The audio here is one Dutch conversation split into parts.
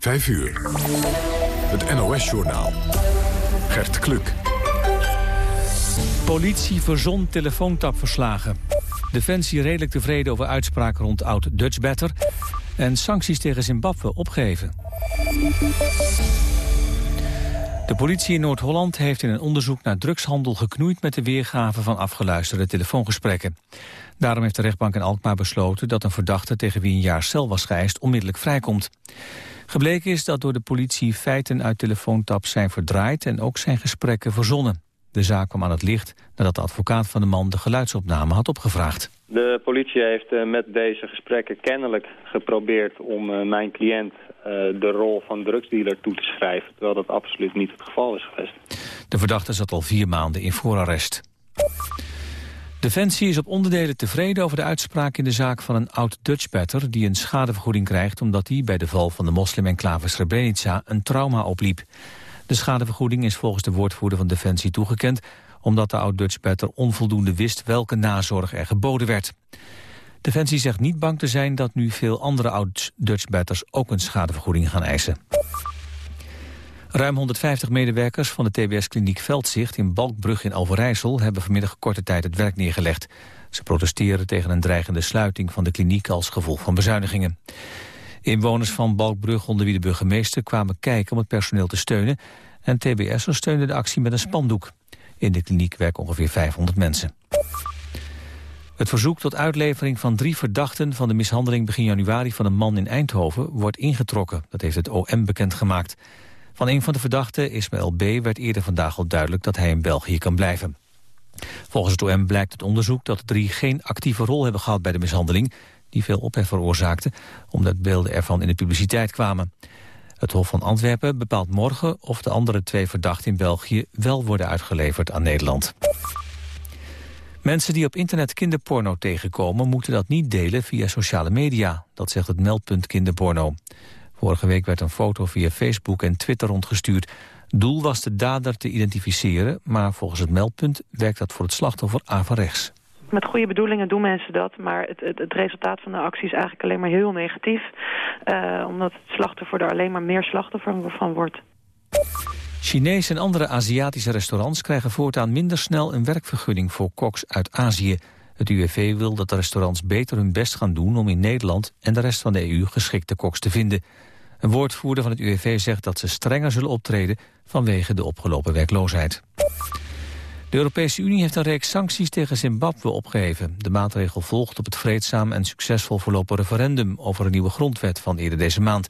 5 uur. Het NOS-journaal. Gert Kluk. Politie verzon telefoontapverslagen. Defensie redelijk tevreden over uitspraken rond oud-Dutchbatter... en sancties tegen Zimbabwe opgeven. De politie in Noord-Holland heeft in een onderzoek naar drugshandel geknoeid met de weergave van afgeluisterde telefoongesprekken. Daarom heeft de rechtbank in Alkmaar besloten dat een verdachte tegen wie een jaar cel was geëist onmiddellijk vrijkomt. Gebleken is dat door de politie feiten uit telefoontaps zijn verdraaid en ook zijn gesprekken verzonnen. De zaak kwam aan het licht nadat de advocaat van de man de geluidsopname had opgevraagd. De politie heeft eh, met deze gesprekken kennelijk geprobeerd om eh, mijn cliënt eh, de rol van drugsdealer toe te schrijven, terwijl dat absoluut niet het geval is geweest. De verdachte zat al vier maanden in voorarrest. Defensie is op onderdelen tevreden over de uitspraak in de zaak van een oud-Dutchbatter die een schadevergoeding krijgt omdat hij bij de val van de moslim-enclave Srebrenica een trauma opliep. De schadevergoeding is volgens de woordvoerder van Defensie toegekend omdat de oud-Dutchbatter onvoldoende wist welke nazorg er geboden werd. Defensie zegt niet bang te zijn dat nu veel andere oud-Dutchbatters ook een schadevergoeding gaan eisen. Ruim 150 medewerkers van de TBS-kliniek Veldzicht in Balkbrug in Overijssel hebben vanmiddag korte tijd het werk neergelegd. Ze protesteren tegen een dreigende sluiting van de kliniek als gevolg van bezuinigingen. Inwoners van Balkbrug, onder wie de burgemeester, kwamen kijken om het personeel te steunen en TBS steunde de actie met een spandoek. In de kliniek werken ongeveer 500 mensen. Het verzoek tot uitlevering van drie verdachten van de mishandeling begin januari van een man in Eindhoven wordt ingetrokken. Dat heeft het OM bekendgemaakt. Van een van de verdachten, Ismaël B., werd eerder vandaag al duidelijk dat hij in België kan blijven. Volgens het OM blijkt het onderzoek dat de drie geen actieve rol hebben gehad bij de mishandeling, die veel ophef veroorzaakte, omdat beelden ervan in de publiciteit kwamen. Het Hof van Antwerpen bepaalt morgen of de andere twee verdachten in België wel worden uitgeleverd aan Nederland. Mensen die op internet kinderporno tegenkomen moeten dat niet delen via sociale media. Dat zegt het meldpunt kinderporno. Vorige week werd een foto via Facebook en Twitter rondgestuurd. Doel was de dader te identificeren, maar volgens het meldpunt werkt dat voor het slachtoffer averechts. Met goede bedoelingen doen mensen dat, maar het, het, het resultaat van de actie is eigenlijk alleen maar heel negatief. Uh, omdat het slachtoffer er alleen maar meer slachtoffer van wordt. Chinese en andere Aziatische restaurants krijgen voortaan minder snel een werkvergunning voor koks uit Azië. Het UWV wil dat de restaurants beter hun best gaan doen om in Nederland en de rest van de EU geschikte koks te vinden. Een woordvoerder van het UWV zegt dat ze strenger zullen optreden vanwege de opgelopen werkloosheid. De Europese Unie heeft een reeks sancties tegen Zimbabwe opgeheven. De maatregel volgt op het vreedzaam en succesvol verlopen referendum over een nieuwe grondwet van eerder deze maand.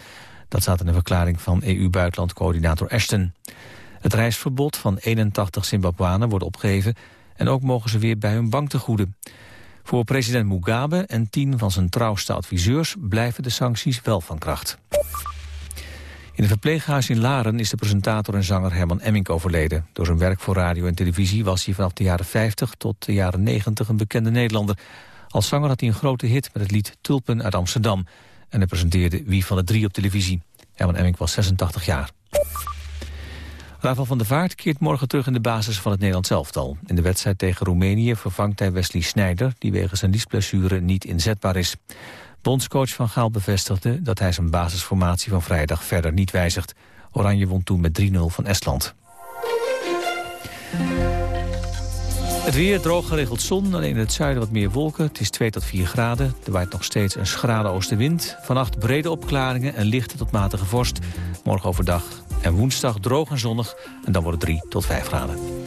Dat staat in een verklaring van EU-buitenlandcoördinator Ashton. Het reisverbod van 81 Zimbabwanen wordt opgeheven en ook mogen ze weer bij hun bank te goeden. Voor president Mugabe en tien van zijn trouwste adviseurs blijven de sancties wel van kracht. In het verpleeghuis in Laren is de presentator en zanger Herman Emmink overleden. Door zijn werk voor radio en televisie was hij vanaf de jaren 50 tot de jaren 90 een bekende Nederlander. Als zanger had hij een grote hit met het lied Tulpen uit Amsterdam. En hij presenteerde Wie van de Drie op televisie. Herman Emmink was 86 jaar. Rafael van der Vaart keert morgen terug in de basis van het Nederlands elftal. In de wedstrijd tegen Roemenië vervangt hij Wesley Sneijder... die wegens zijn liesblessure niet inzetbaar is. Bondscoach Van Gaal bevestigde dat hij zijn basisformatie van vrijdag verder niet wijzigt. Oranje won toen met 3-0 van Estland. Het weer droog geregeld zon, alleen in het zuiden wat meer wolken. Het is 2 tot 4 graden. Er waait nog steeds een schrale oostenwind. Vannacht brede opklaringen en lichte tot matige vorst. Morgen overdag en woensdag droog en zonnig. En dan wordt het 3 tot 5 graden.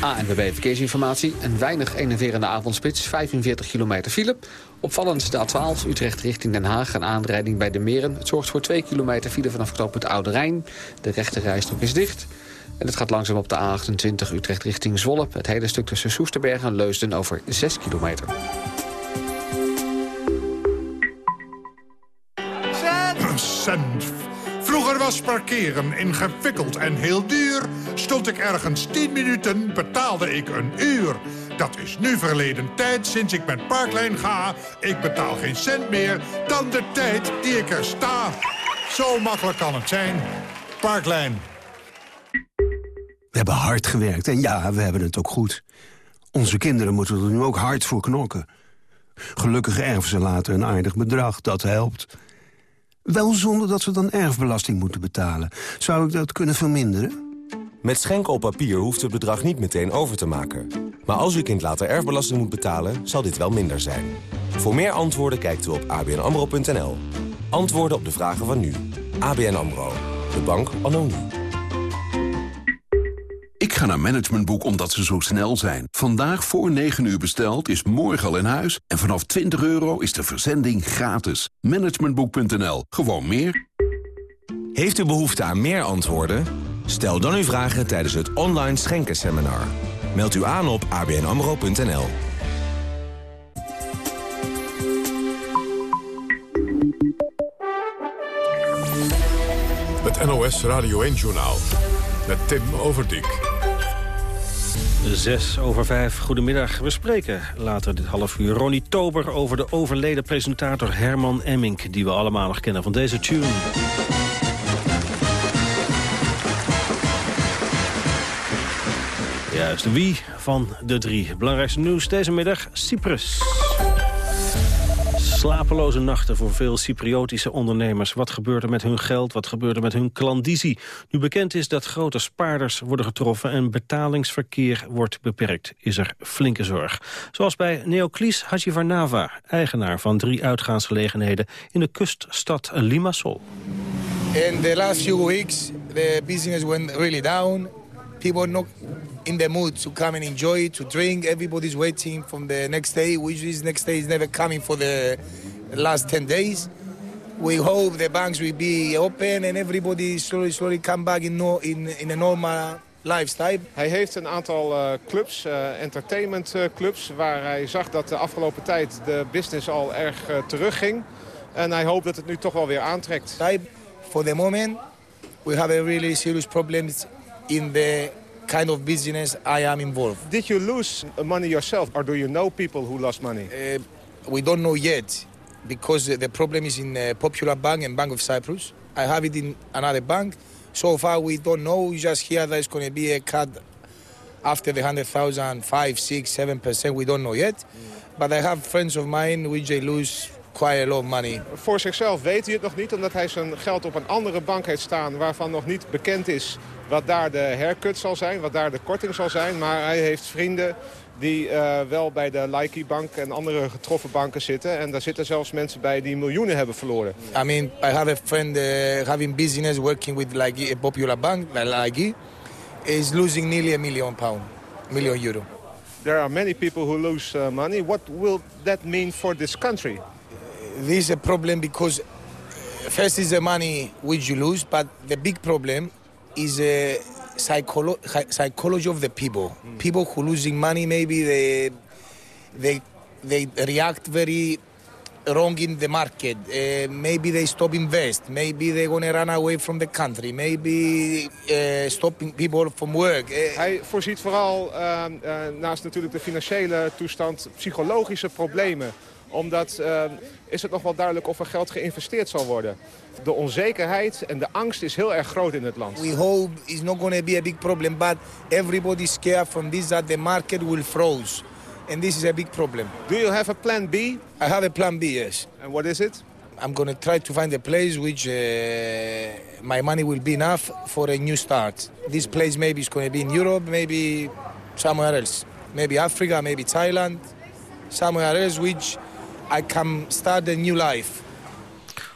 ANWB Verkeersinformatie. Een weinig enerverende avondspits, 45 kilometer file. Opvallend de A12 Utrecht richting Den Haag. Een aanrijding bij de Meren. Het zorgt voor 2 kilometer file vanaf knooppunt Oude Rijn. De rechte rijstrook is dicht. En het gaat langzaam op de A28 Utrecht richting Zwolle. Het hele stuk tussen Soesterberg en Leusden over 6 kilometer. Was parkeren ingewikkeld en heel duur. Stond ik ergens 10 minuten, betaalde ik een uur. Dat is nu verleden tijd sinds ik met Parklijn ga. Ik betaal geen cent meer dan de tijd die ik er sta. Zo makkelijk kan het zijn. Parklijn. We hebben hard gewerkt en ja, we hebben het ook goed. Onze kinderen moeten er nu ook hard voor knokken. Gelukkig erven ze later een aardig bedrag, dat helpt. Wel zonder dat ze dan erfbelasting moeten betalen. Zou ik dat kunnen verminderen? Met schenken op papier hoeft het bedrag niet meteen over te maken. Maar als uw kind later erfbelasting moet betalen, zal dit wel minder zijn. Voor meer antwoorden kijkt u op abnamro.nl. Antwoorden op de vragen van nu. ABN AMRO. De bank nu. Ik ga naar Managementboek omdat ze zo snel zijn. Vandaag voor 9 uur besteld is morgen al in huis. En vanaf 20 euro is de verzending gratis. Managementboek.nl. Gewoon meer. Heeft u behoefte aan meer antwoorden? Stel dan uw vragen tijdens het online schenkenseminar. Meld u aan op abnamro.nl. Het NOS Radio 1-journaal met Tim Overdijk. Zes over vijf, goedemiddag. We spreken later dit half uur Ronnie Tober over de overleden presentator Herman Emmink... die we allemaal nog kennen van deze tune. Juist, wie van de drie? Belangrijkste nieuws deze middag, Cyprus. Slapeloze nachten voor veel Cypriotische ondernemers. Wat gebeurt er met hun geld? Wat gebeurt er met hun klandizie? Nu bekend is dat grote spaarders worden getroffen... en betalingsverkeer wordt beperkt, is er flinke zorg. Zoals bij Neoclis Hajivarnava, eigenaar van drie uitgaansgelegenheden... in de kuststad Limassol. In the last few weeks, the business went really down. People not in the mood to come and enjoy, to drink. Everybody's waiting from the next day, which is next day is never coming for the last 10 days. We hope the banks will be open and everybody slowly, slowly come back in, no, in, in a normal lifestyle. Hij heeft een aantal uh, clubs, uh, entertainment uh, clubs, waar hij zag dat de afgelopen tijd de business al erg terugging. En hij hoopt dat het nu toch wel weer aantrekt. For the moment, we have a really serious problems in the kind of business I am involved. Did you lose money yourself or do you know people who lost money? Uh, we don't know yet because the problem is in uh, Popular Bank and Bank of Cyprus. I have it in another bank. So far we don't know. We just hear that it's going to be a cut after the 100,000, 5, 6, 7%. We don't know yet. Mm. But I have friends of mine which they lose quite a lot of money. Voor zichzelf weet hij het nog niet, omdat hij zijn geld op een andere bank heeft staan... waarvan nog niet bekend is wat daar de herkut zal zijn, wat daar de korting zal zijn. Maar hij heeft vrienden die uh, wel bij de Laiki Bank en andere getroffen banken zitten. En daar zitten zelfs mensen bij die miljoenen hebben verloren. I mean, I have a friend uh, having business working with like a popular bank, like Laiki, is losing nearly a million pound, million euro. There are many people who lose uh, money. What will that mean for this country? This is a problem because first is the money which you lose, but the big problem is a psycholo psychology of the people. Mm. People who losing money, maybe they they they react very wrong in the market. Uh, maybe they stop invest. Maybe they're gonna run away from the country. Maybe uh, stopping people from work. Uh, Hij voorziet vooral naast natuurlijk de financiële toestand psychologische problemen omdat uh, is het nog wel duidelijk of er geld geïnvesteerd zal worden. De onzekerheid en de angst is heel erg groot in het land. We hope it's not going to be a big problem, but everybody's scared from this that the market will froze. And this is a big problem. Do you have a plan B? I have a plan B, yes. And what is it? I'm going to try to find a place which uh, my money will be enough for a new start. This place maybe is going to be in Europe, maybe somewhere else. Maybe Africa, maybe Thailand, somewhere else which I can start a new life.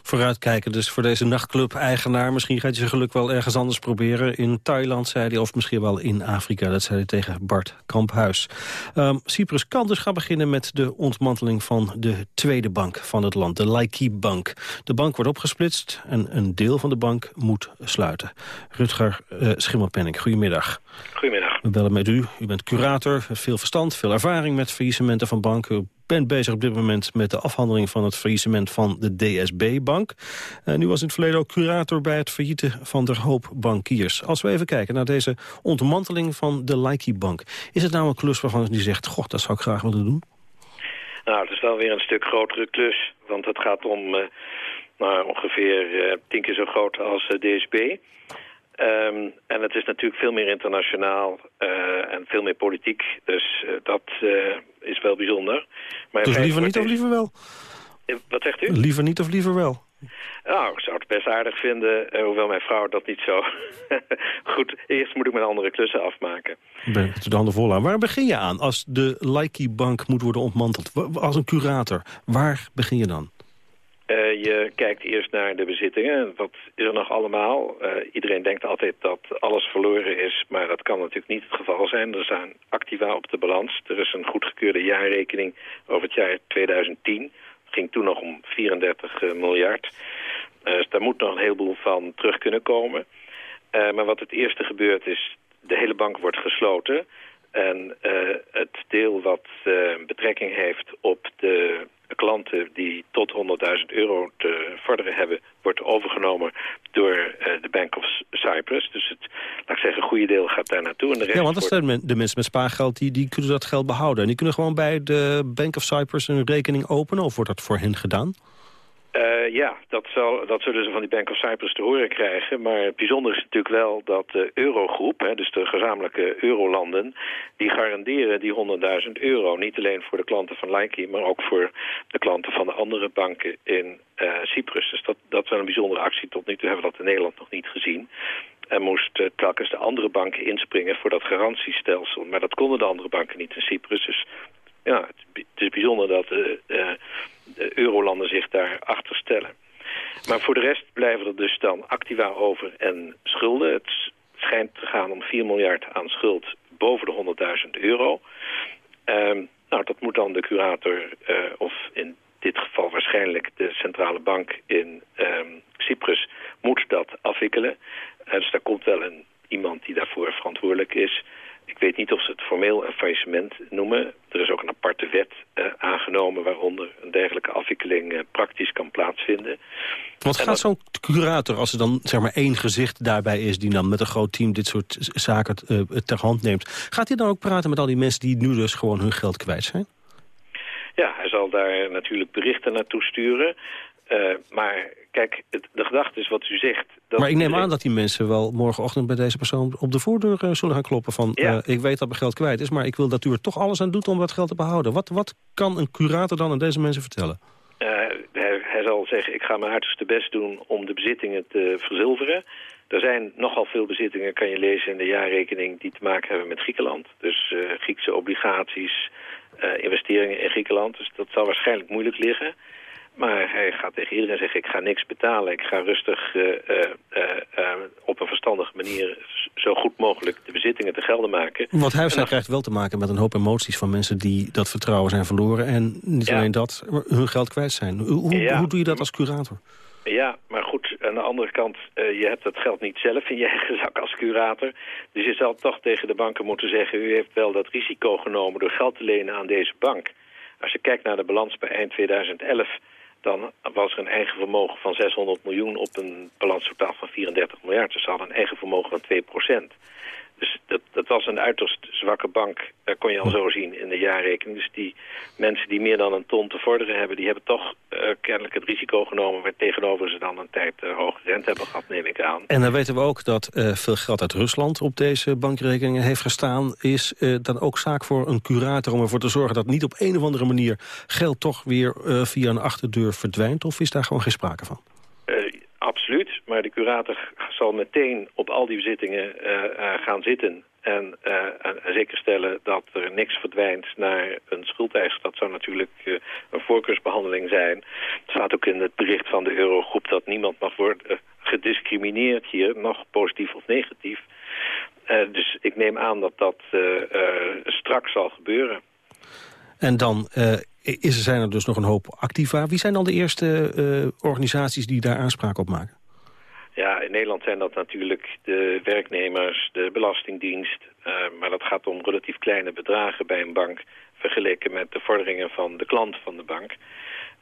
Vooruitkijken dus voor deze nachtclub-eigenaar. Misschien gaat hij zijn geluk wel ergens anders proberen. In Thailand, zei hij, of misschien wel in Afrika. Dat zei hij tegen Bart Kamphuis. Um, Cyprus kan dus gaan beginnen met de ontmanteling van de tweede bank van het land. De Laiki Bank. De bank wordt opgesplitst en een deel van de bank moet sluiten. Rutger uh, Schimmelpenning, goedemiddag. Goedemiddag. We bellen met u. U bent curator, veel verstand, veel ervaring met faillissementen van banken. Bent bezig op dit moment met de afhandeling van het faillissement van de DSB-bank. En u was in het verleden ook curator bij het faillieten van de hoop bankiers. Als we even kijken naar deze ontmanteling van de Laiki-bank. Is het nou een klus waarvan u zegt, goh, dat zou ik graag willen doen? Nou, het is wel weer een stuk grotere klus. Want het gaat om uh, nou, ongeveer uh, tien keer zo groot als DSB. Um, en het is natuurlijk veel meer internationaal uh, en veel meer politiek. Dus uh, dat uh, is wel bijzonder. Maar dus liever niet of liever wel? Wat zegt u? Liever niet of liever wel? Nou, ik zou het best aardig vinden, eh, hoewel mijn vrouw dat niet zo... Goed, eerst moet ik mijn andere klussen afmaken. Ben ik de handen vol aan. Waar begin je aan als de Laiki-bank moet worden ontmanteld? Als een curator, waar begin je dan? Uh, je kijkt eerst naar de bezittingen. Wat is er nog allemaal? Uh, iedereen denkt altijd dat alles verloren is, maar dat kan natuurlijk niet het geval zijn. Er zijn activa op de balans. Er is een goedgekeurde jaarrekening over het jaar 2010. Het ging toen nog om 34 uh, miljard. dus daar moet nog een heleboel van terug kunnen komen. maar wat het eerste gebeurt is, de hele bank wordt gesloten. En het deel wat betrekking heeft op de klanten die tot 100.000 euro te vorderen hebben... wordt overgenomen door uh, de Bank of Cyprus. Dus het, laat ik zeggen, een goede deel gaat daar naartoe. En de rest ja, want dat zijn de mensen met spaargeld die, die kunnen dat geld behouden. En die kunnen gewoon bij de Bank of Cyprus een rekening openen... of wordt dat voor hen gedaan? Uh, ja, dat, zal, dat zullen ze van die Bank of Cyprus te horen krijgen. Maar het bijzondere is natuurlijk wel dat de eurogroep, hè, dus de gezamenlijke eurolanden... die garanderen die 100.000 euro. Niet alleen voor de klanten van Laiki, maar ook voor de klanten van de andere banken in uh, Cyprus. Dus dat, dat wel een bijzondere actie. Tot nu toe hebben we dat in Nederland nog niet gezien. En moest uh, telkens de andere banken inspringen voor dat garantiestelsel. Maar dat konden de andere banken niet in Cyprus. Dus ja, het, is bijzonder dat de eurolanden zich daar achter stellen. Maar voor de rest blijven er dus dan activa over en schulden. Het schijnt te gaan om 4 miljard aan schuld boven de 100.000 euro. Um, nou, dat moet dan de curator, uh, of in dit geval waarschijnlijk de centrale bank in um, Cyprus, moet dat afwikkelen. Uh, dus daar komt wel een, iemand die daarvoor verantwoordelijk is. Ik weet niet of ze het formeel een faillissement noemen. Er is ook een aparte wet uh, aangenomen waaronder een dergelijke afwikkeling uh, praktisch kan plaatsvinden. Wat gaat zo'n curator, als er dan zeg maar één gezicht daarbij is... die dan met een groot team dit soort zaken uh, ter hand neemt... gaat hij dan ook praten met al die mensen die nu dus gewoon hun geld kwijt zijn? Ja, hij zal daar natuurlijk berichten naartoe sturen. Uh, maar kijk, het, de gedachte is wat u zegt. Dat maar ik neem aan dat die mensen wel morgenochtend bij deze persoon op de voordeur uh, zullen gaan kloppen. Van, ja. uh, ik weet dat mijn geld kwijt is, maar ik wil dat u er toch alles aan doet om dat geld te behouden. Wat, wat kan een curator dan aan deze mensen vertellen? Hij, hij, zal zeggen, ik ga mijn uiterste best doen om de bezittingen te verzilveren. Er zijn nogal veel bezittingen, kan je lezen in de jaarrekening, die te maken hebben met Griekenland. Dus Griekse obligaties, investeringen in Griekenland. Dus dat zal waarschijnlijk moeilijk liggen. Maar hij gaat tegen iedereen zeggen, ik ga niks betalen. Ik ga rustig uh, uh, uh, op een verstandige manier zo goed mogelijk de bezittingen te gelden maken. Want Huis dan... krijgt wel te maken met een hoop emoties van mensen die dat vertrouwen zijn verloren. En niet ja. alleen dat, hun geld kwijt zijn. Hoe, ja. hoe doe je dat als curator? Ja, maar goed, aan de andere kant, uh, je hebt dat geld niet zelf in je eigen zak als curator. Dus je zal toch tegen de banken moeten zeggen, u heeft wel dat risico genomen door geld te lenen aan deze bank. Als je kijkt naar de balans bij eind 2011 dan was er een eigen vermogen van 600 miljoen op een balanstotaal van 34 miljard. Dus ze hadden een eigen vermogen van 2 procent. Dus dat, dat was een uiterst zwakke bank. Dat kon je al zo zien in de jaarrekening. Dus die mensen die meer dan een ton te vorderen hebben... die hebben toch uh, kennelijk het risico genomen... waar tegenover ze dan een tijd uh, hoge rente hebben gehad, neem ik aan. En dan weten we ook dat uh, veel geld uit Rusland op deze bankrekeningen heeft gestaan. Is dan ook zaak voor een curator om ervoor te zorgen... dat niet op een of andere manier geld toch weer via een achterdeur verdwijnt? Of is daar gewoon geen sprake van? Maar de curator zal meteen op al die bezittingen uh, uh, gaan zitten... En, uh, en, zeker stellen dat er niks verdwijnt naar een schuldeiser. Dat zou natuurlijk een voorkeursbehandeling zijn. Het staat ook in het bericht van de Eurogroep dat niemand mag worden gediscrimineerd hier, nog positief of negatief. dus ik neem aan dat dat straks zal gebeuren. En dan is, zijn er dus nog een hoop activa. Wie zijn dan de eerste uh, organisaties die daar aanspraak op maken? Ja, in Nederland zijn dat natuurlijk de werknemers, de Belastingdienst. Uh, maar dat gaat om relatief kleine bedragen bij een bank... vergeleken met de vorderingen van de klant van de bank.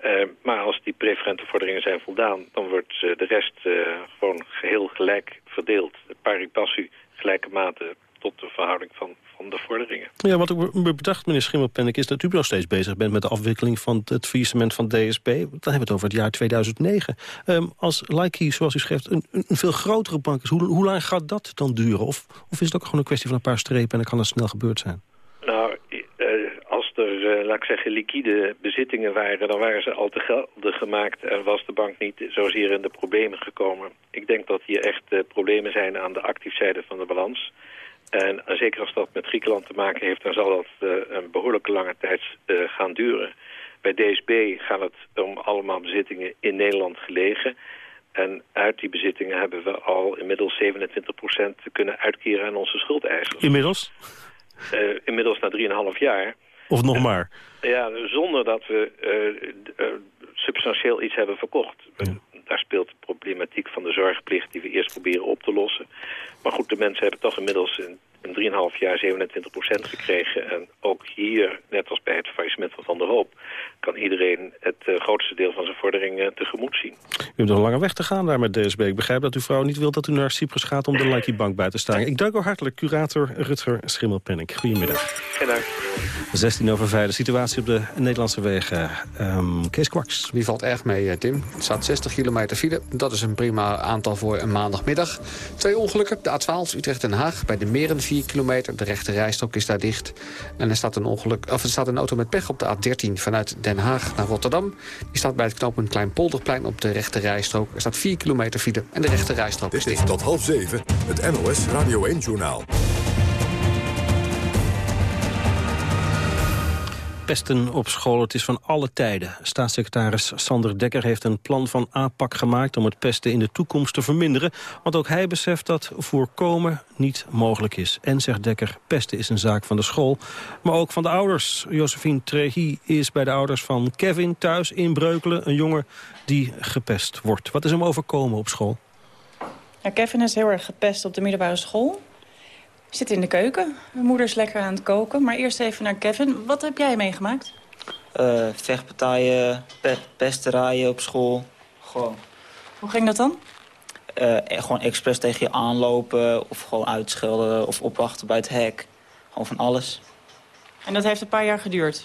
Uh, maar als die preferente vorderingen zijn voldaan... dan wordt de rest gewoon geheel gelijk verdeeld. Pari passu, gelijke mate tot de verhouding van, van de vorderingen. Ja, wat ik me bedacht, meneer Schimmelpennik, is dat u nog steeds bezig bent met de afwikkeling van het faillissement van DSB. Dan hebben we het over het jaar 2009. Um, als Likey, zoals u schrijft, een, een, veel grotere bank is, hoe, hoe lang gaat dat dan duren? Of, of is het ook gewoon een kwestie van een paar strepen en dan kan het snel gebeurd zijn? Nou, uh, als er er, laat ik zeggen, liquide bezittingen waren... dan waren ze al te geldig gemaakt en was de bank niet zozeer in de problemen gekomen. Ik denk dat hier echt problemen zijn aan de actiefzijde van de balans... En zeker als dat met Griekenland te maken heeft... dan zal dat een behoorlijke lange tijd gaan duren. Bij DSB gaat het om allemaal bezittingen in Nederland gelegen. En uit die bezittingen hebben we al inmiddels 27% kunnen uitkeren aan onze schuldeisers. Inmiddels? Uh, inmiddels na 3,5 jaar. Of nog maar? Ja, zonder dat we uh, substantieel iets hebben verkocht. Daar speelt de problematiek van de zorgplicht die we eerst proberen op te lossen. Maar goed, de mensen hebben toch inmiddels in in 3,5 jaar 27% gekregen. En ook hier, net als bij het faillissement van Van der Hoop... kan iedereen het uh, grootste deel van zijn vorderingen uh, tegemoet zien. U hebt nog een lange weg te gaan daar met DSB. Ik begrijp dat uw vrouw niet wil dat u naar Cyprus gaat... om de Lucky Bank bij te staan. Ik dank u hartelijk, curator Rutger Schimmelpenning. Goedemiddag. Geen dank. 16 over 5, de situatie op de Nederlandse wegen. Um, Kees Kwaks. Wie valt erg mee, eh, Tim? Het staat 60 kilometer file. Dat is een prima aantal voor een maandagmiddag. Twee ongelukken. De A12 Utrecht-Den Haag bij de Meren 4 kilometer. De rechte rijstrook is daar dicht. En er staat een, ongeluk, of er staat een auto met pech op de A13 vanuit Den Haag naar Rotterdam. Die staat bij het knooppunt Kleinpolderplein op de rechte rijstrook. Er staat 4 kilometer file en de rechte rijstrook is dicht. Dit is tot half zeven, het NOS Radio 1-journaal. Pesten op school, het is van alle tijden. Staatssecretaris Sander Dekker heeft een plan van aanpak gemaakt... om het pesten in de toekomst te verminderen. Want ook hij beseft dat voorkomen niet mogelijk is. En, zegt Dekker, pesten is een zaak van de school, maar ook van de ouders. Josephine Trehi is bij de ouders van Kevin thuis in Breukelen... een jongen die gepest wordt. Wat is hem overkomen op school? Kevin is heel erg gepest op de middelbare school zit in de keuken. Mijn moeder is lekker aan het koken. Maar eerst even naar Kevin. Wat heb jij meegemaakt? Uh, vechtpartijen, pe pesterijen op school. Gewoon. Hoe ging dat dan? Uh, gewoon expres tegen je aanlopen of gewoon uitschelden of opwachten bij het hek. Gewoon van alles. En dat heeft een paar jaar geduurd?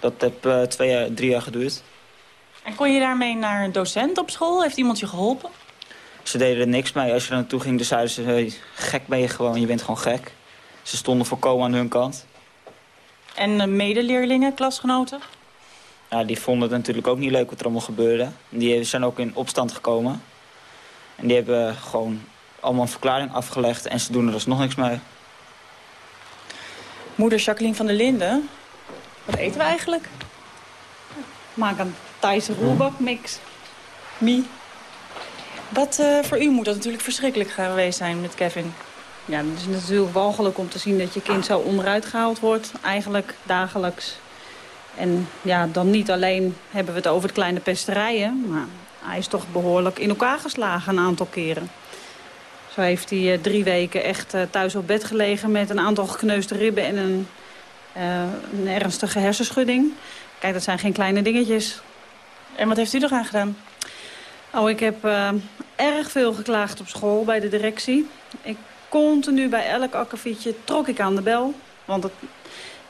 Dat heeft uh, twee jaar, drie jaar geduurd. En kon je daarmee naar een docent op school? Heeft iemand je geholpen? Ze deden er niks mee. Als je er naartoe ging, dan zeiden ze... Hey, gek ben je gewoon, je bent gewoon gek. Ze stonden volkomen aan hun kant. En uh, medeleerlingen, klasgenoten? Ja, die vonden het natuurlijk ook niet leuk wat er allemaal gebeurde. Die zijn ook in opstand gekomen. En die hebben gewoon allemaal een verklaring afgelegd... en ze doen er dus nog niks mee. Moeder Jacqueline van der Linden, wat eten we eigenlijk? maak een Thaise roerbakmix. Mie. Wat uh, voor u moet dat natuurlijk verschrikkelijk geweest zijn met Kevin. Ja, het is natuurlijk walgelijk om te zien dat je kind zo onderuit gehaald wordt. Eigenlijk dagelijks. En ja, dan niet alleen hebben we het over de kleine pesterijen. Maar hij is toch behoorlijk in elkaar geslagen een aantal keren. Zo heeft hij uh, drie weken echt uh, thuis op bed gelegen met een aantal gekneusde ribben en een, een ernstige hersenschudding. Kijk, dat zijn geen kleine dingetjes. En wat heeft u eraan gedaan? Oh, ik heb uh, erg veel geklaagd op school bij de directie. Ik continu bij elk akkefietje trok ik aan de bel. Want het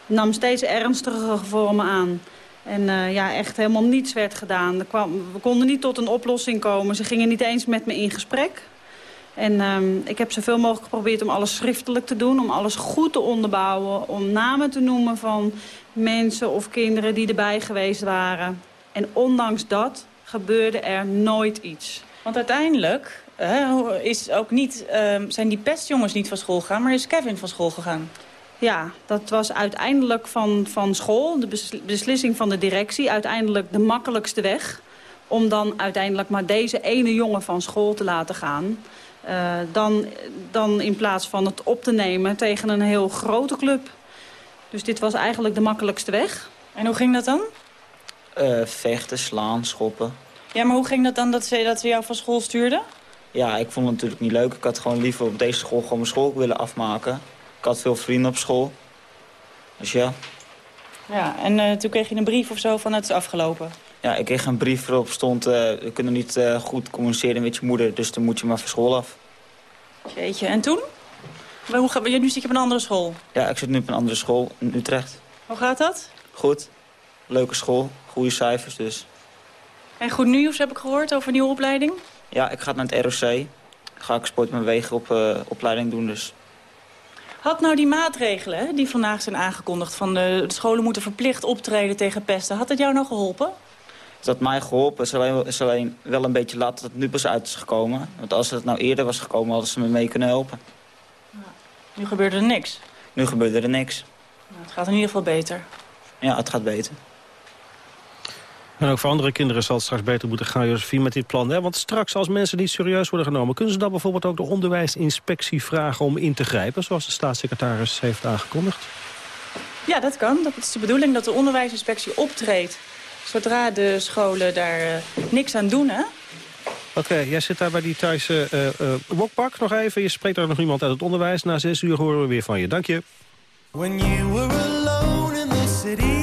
nam steeds ernstigere vormen aan. En uh, ja, echt helemaal niets werd gedaan. Kwam, we konden niet tot een oplossing komen. Ze gingen niet eens met me in gesprek. En uh, ik heb zoveel mogelijk geprobeerd om alles schriftelijk te doen. Om alles goed te onderbouwen. Om namen te noemen van mensen of kinderen die erbij geweest waren. En ondanks dat gebeurde er nooit iets. Want uiteindelijk is ook niet, uh, zijn die pestjongens niet van school gegaan... maar is Kevin van school gegaan. Ja, dat was uiteindelijk van, van school, de beslissing van de directie... uiteindelijk de makkelijkste weg om dan uiteindelijk maar deze ene jongen van school te laten gaan... Uh, dan, dan in plaats van het op te nemen tegen een heel grote club. Dus dit was eigenlijk de makkelijkste weg. En hoe ging dat dan? Uh, vechten, slaan, schoppen. Ja, maar hoe ging dat dan dat ze, dat ze jou van school stuurden? Ja, ik vond het natuurlijk niet leuk. Ik had gewoon liever op deze school gewoon mijn school willen afmaken. Ik had veel vrienden op school. Dus ja. Ja, en uh, toen kreeg je een brief of zo van het is afgelopen? Ja, ik kreeg een brief waarop stond... Uh, we kunnen niet goed communiceren met je moeder, dus dan moet je maar van school af. Jeetje, en toen? Maar hoe, nu zit je op een andere school? Ja, ik zit nu op een andere school in Utrecht. Hoe gaat dat? Goed. Leuke school, goede cijfers dus. En goed nieuws heb ik gehoord over een nieuwe opleiding? Ja, ik ga naar het ROC. Ga ik sport met wegen op uh, opleiding doen dus. Had nou die maatregelen die vandaag zijn aangekondigd... van de, de scholen moeten verplicht optreden tegen pesten... had het jou nou geholpen? Het had mij geholpen. Het is alleen, is alleen wel een beetje laat dat het nu pas uit is gekomen. Want als het nou eerder was gekomen, hadden ze me mee kunnen helpen. Nu gebeurde er niks. Nu gebeurde er niks. Nou, het gaat in ieder geval beter. Ja, het gaat beter. En ook voor andere kinderen zal het straks beter moeten gaan, Josephine, met dit plan. Hè? Want straks, als mensen niet serieus worden genomen... kunnen ze dan bijvoorbeeld ook de onderwijsinspectie vragen om in te grijpen... zoals de staatssecretaris heeft aangekondigd? Ja, dat kan. Dat is de bedoeling dat de onderwijsinspectie optreedt... zodra de scholen daar uh, niks aan doen, hè? Oké, jij zit daar bij die Thaise uh, uh, wokpak nog even. Je spreekt daar nog iemand uit het onderwijs. Na zes uur horen we weer van je. Dank je. When you were alone in the city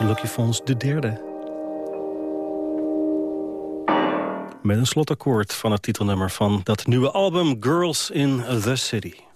Lucky Fons de derde. Met een slotakkoord van het titelnummer van dat nieuwe album Girls in the City.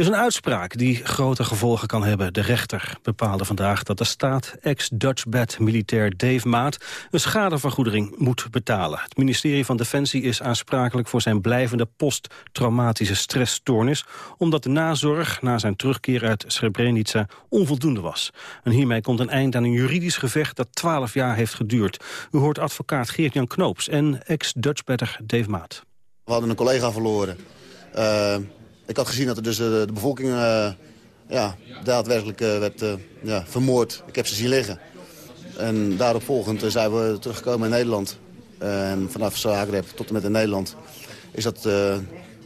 Is een uitspraak die grote gevolgen kan hebben. De rechter bepaalde vandaag dat de staat ex-Dutch-bed-militair Dave Maat... een schadevergoeding moet betalen. Het ministerie van Defensie is aansprakelijk voor zijn blijvende posttraumatische stressstoornis... omdat de nazorg na zijn terugkeer uit Srebrenica onvoldoende was. En hiermee komt een eind aan een juridisch gevecht dat 12 jaar heeft geduurd. U hoort advocaat Geert-Jan Knoops en ex-Dutch-bedder Dave Maat. We hadden een collega verloren. Uh, ik had gezien dat er dus uh, de bevolking uh, ja, daadwerkelijk uh, werd ja, vermoord. Ik heb ze zien liggen. En daarop volgend zijn we teruggekomen in Nederland. En vanaf Zagreb tot en met in Nederland is dat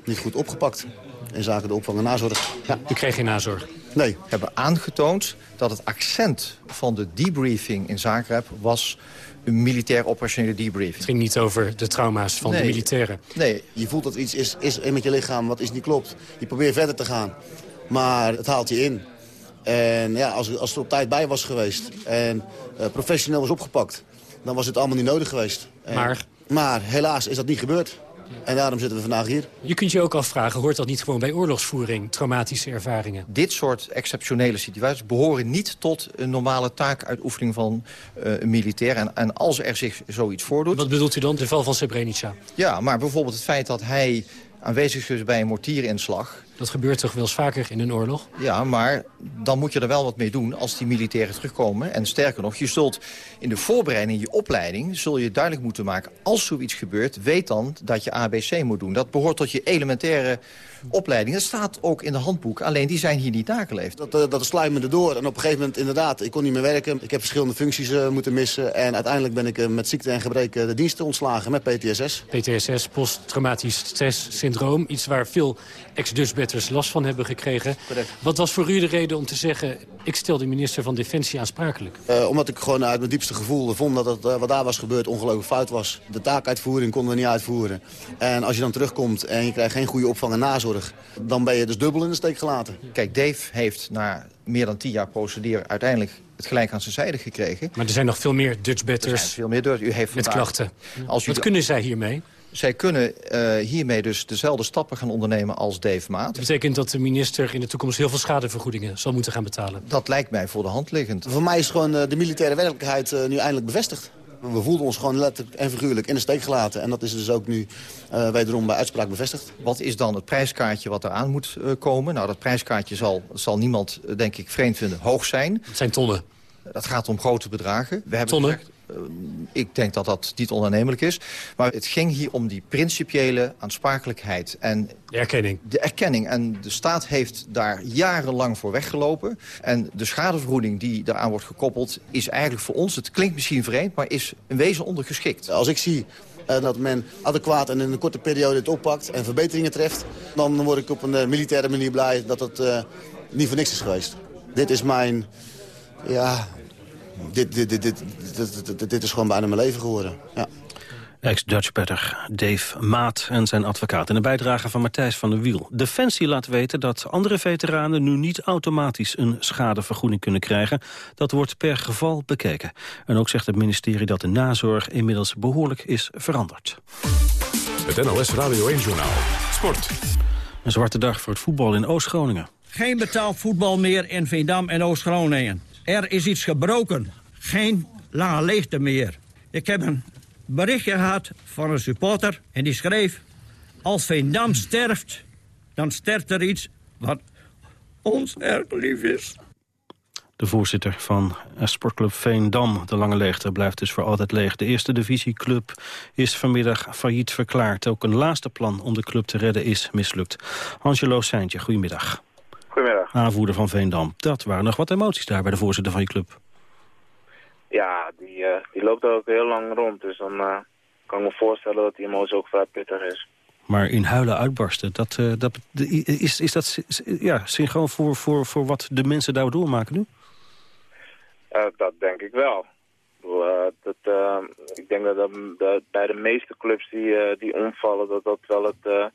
niet goed opgepakt. In zaken de opvang en nazorg. Ja, u kreeg geen nazorg? Nee. hebben aangetoond dat het accent van de debriefing in Zagreb was een militair operationele debriefing. Het ging niet over de trauma's van de militairen. Nee, je voelt dat er iets is, is met je lichaam wat is niet klopt. Je probeert verder te gaan, maar het haalt je in. En ja, als, als het op tijd bij was geweest en uh, professioneel was opgepakt... dan was het allemaal niet nodig geweest. En, maar? Maar helaas is dat niet gebeurd. En daarom zitten we vandaag hier. Je kunt je ook afvragen, hoort dat niet gewoon bij oorlogsvoering, traumatische ervaringen? Dit soort exceptionele situaties behoren niet tot een normale taakuitoefening van uh, een militair. En, en als er zich zoiets voordoet... Wat bedoelt u dan, de val van Srebrenica? Ja, maar bijvoorbeeld het feit dat hij aanwezig is bij een mortierinslag... Dat gebeurt toch wel eens vaker in een oorlog? Ja, maar dan moet je er wel wat mee doen als die militairen terugkomen. En sterker nog, je zult in de voorbereiding, je opleiding... zul je duidelijk moeten maken, als zoiets gebeurt... weet dan dat je ABC moet doen. Dat behoort tot je elementaire opleiding. Dat staat ook in de handboek, alleen die zijn hier niet nageleefd. Dat, uh, dat sluit me erdoor. En op een gegeven moment inderdaad, ik kon niet meer werken. Ik heb verschillende functies uh, moeten missen. En uiteindelijk ben ik uh, met ziekte en gebrek de diensten ontslagen met PTSS. PTSS, posttraumatisch stresssyndroom. Iets waar veel ex-Dutchbatters last van hebben gekregen. Correct. Wat was voor u de reden om te zeggen... ik stel de minister van Defensie aansprakelijk? omdat ik gewoon uit mijn diepste gevoel vond dat het, wat daar was gebeurd ongelooflijk fout was. De taakuitvoering konden we niet uitvoeren. En als je dan terugkomt en je krijgt geen goede opvang en nazorg... dan ben je dus dubbel in de steek gelaten. Kijk, Dave heeft na meer dan tien jaar procederen uiteindelijk het gelijk aan zijn zijde gekregen. Maar er zijn nog veel meer Dutchbatters veel meer Dutch. U heeft met klachten. Als u Wat kunnen zij hiermee? Zij kunnen uh, hiermee dus dezelfde stappen gaan ondernemen als Dave Maat. Dat betekent dat de minister in de toekomst heel veel schadevergoedingen zal moeten gaan betalen. Dat lijkt mij voor de hand liggend. Voor mij is gewoon uh, de militaire werkelijkheid uh, nu eindelijk bevestigd. We voelden ons gewoon letterlijk en figuurlijk in de steek gelaten. En dat is dus ook nu uh, wederom bij uitspraak bevestigd. Wat is dan het prijskaartje wat eraan moet uh, komen? Nou, dat prijskaartje zal, zal niemand, denk ik, vreemd vinden, hoog zijn. Het zijn tonnen. Dat gaat om grote bedragen. We hebben tonnen? Gezegd, ik denk dat dat niet onaannemelijk is. Maar het ging hier om die principiële aansprakelijkheid. En de erkenning. De erkenning. En de staat heeft daar jarenlang voor weggelopen. En de schadevergoeding die daaraan wordt gekoppeld... is eigenlijk voor ons, het klinkt misschien vreemd... maar is in wezen ondergeschikt. Als ik zie uh, dat men adequaat en in een korte periode het oppakt... en verbeteringen treft... dan word ik op een uh, militaire manier blij dat het uh, niet voor niks is geweest. Dit is mijn... Ja, dit, dit, dit, dit, dit, dit is gewoon bijna mijn leven geworden. Ja. Ex-Dutchbatter Dave Maat en zijn advocaat. In een bijdrage van Matthijs van der Wiel. Defensie laat weten dat andere veteranen nu niet automatisch een schadevergoeding kunnen krijgen. Dat wordt per geval bekeken. En ook zegt het ministerie dat de nazorg inmiddels behoorlijk is veranderd. Het NOS Radio 1-journaal. Sport. Een zwarte dag voor het voetbal in Oost-Groningen. Geen betaald voetbal meer in Veendam en Oost-Groningen. Er is iets gebroken. Geen lange leegte meer. Ik heb een berichtje gehad van een supporter en die schreef... als Veendam sterft, dan sterft er iets wat ons erg lief is. De voorzitter van Sportclub Veendam. De lange leegte blijft dus voor altijd leeg. De eerste divisieclub is vanmiddag failliet verklaard. Ook een laatste plan om de club te redden is mislukt. Angelo Seintje, goedemiddag. Aanvoerder van Veendam. Dat waren nog wat emoties daar bij de voorzitter van je club. Ja, die, uh, die loopt ook heel lang rond. Dus dan uh, kan ik me voorstellen dat die emotie ook vrij pittig is. Maar in huilen uitbarsten, dat, uh, dat, is, is dat ja, synchroon voor, voor, voor wat de mensen daar doormaken nu? dat denk ik wel. dat, ik denk dat, dat, bij de meeste clubs die, die omvallen, dat dat wel het,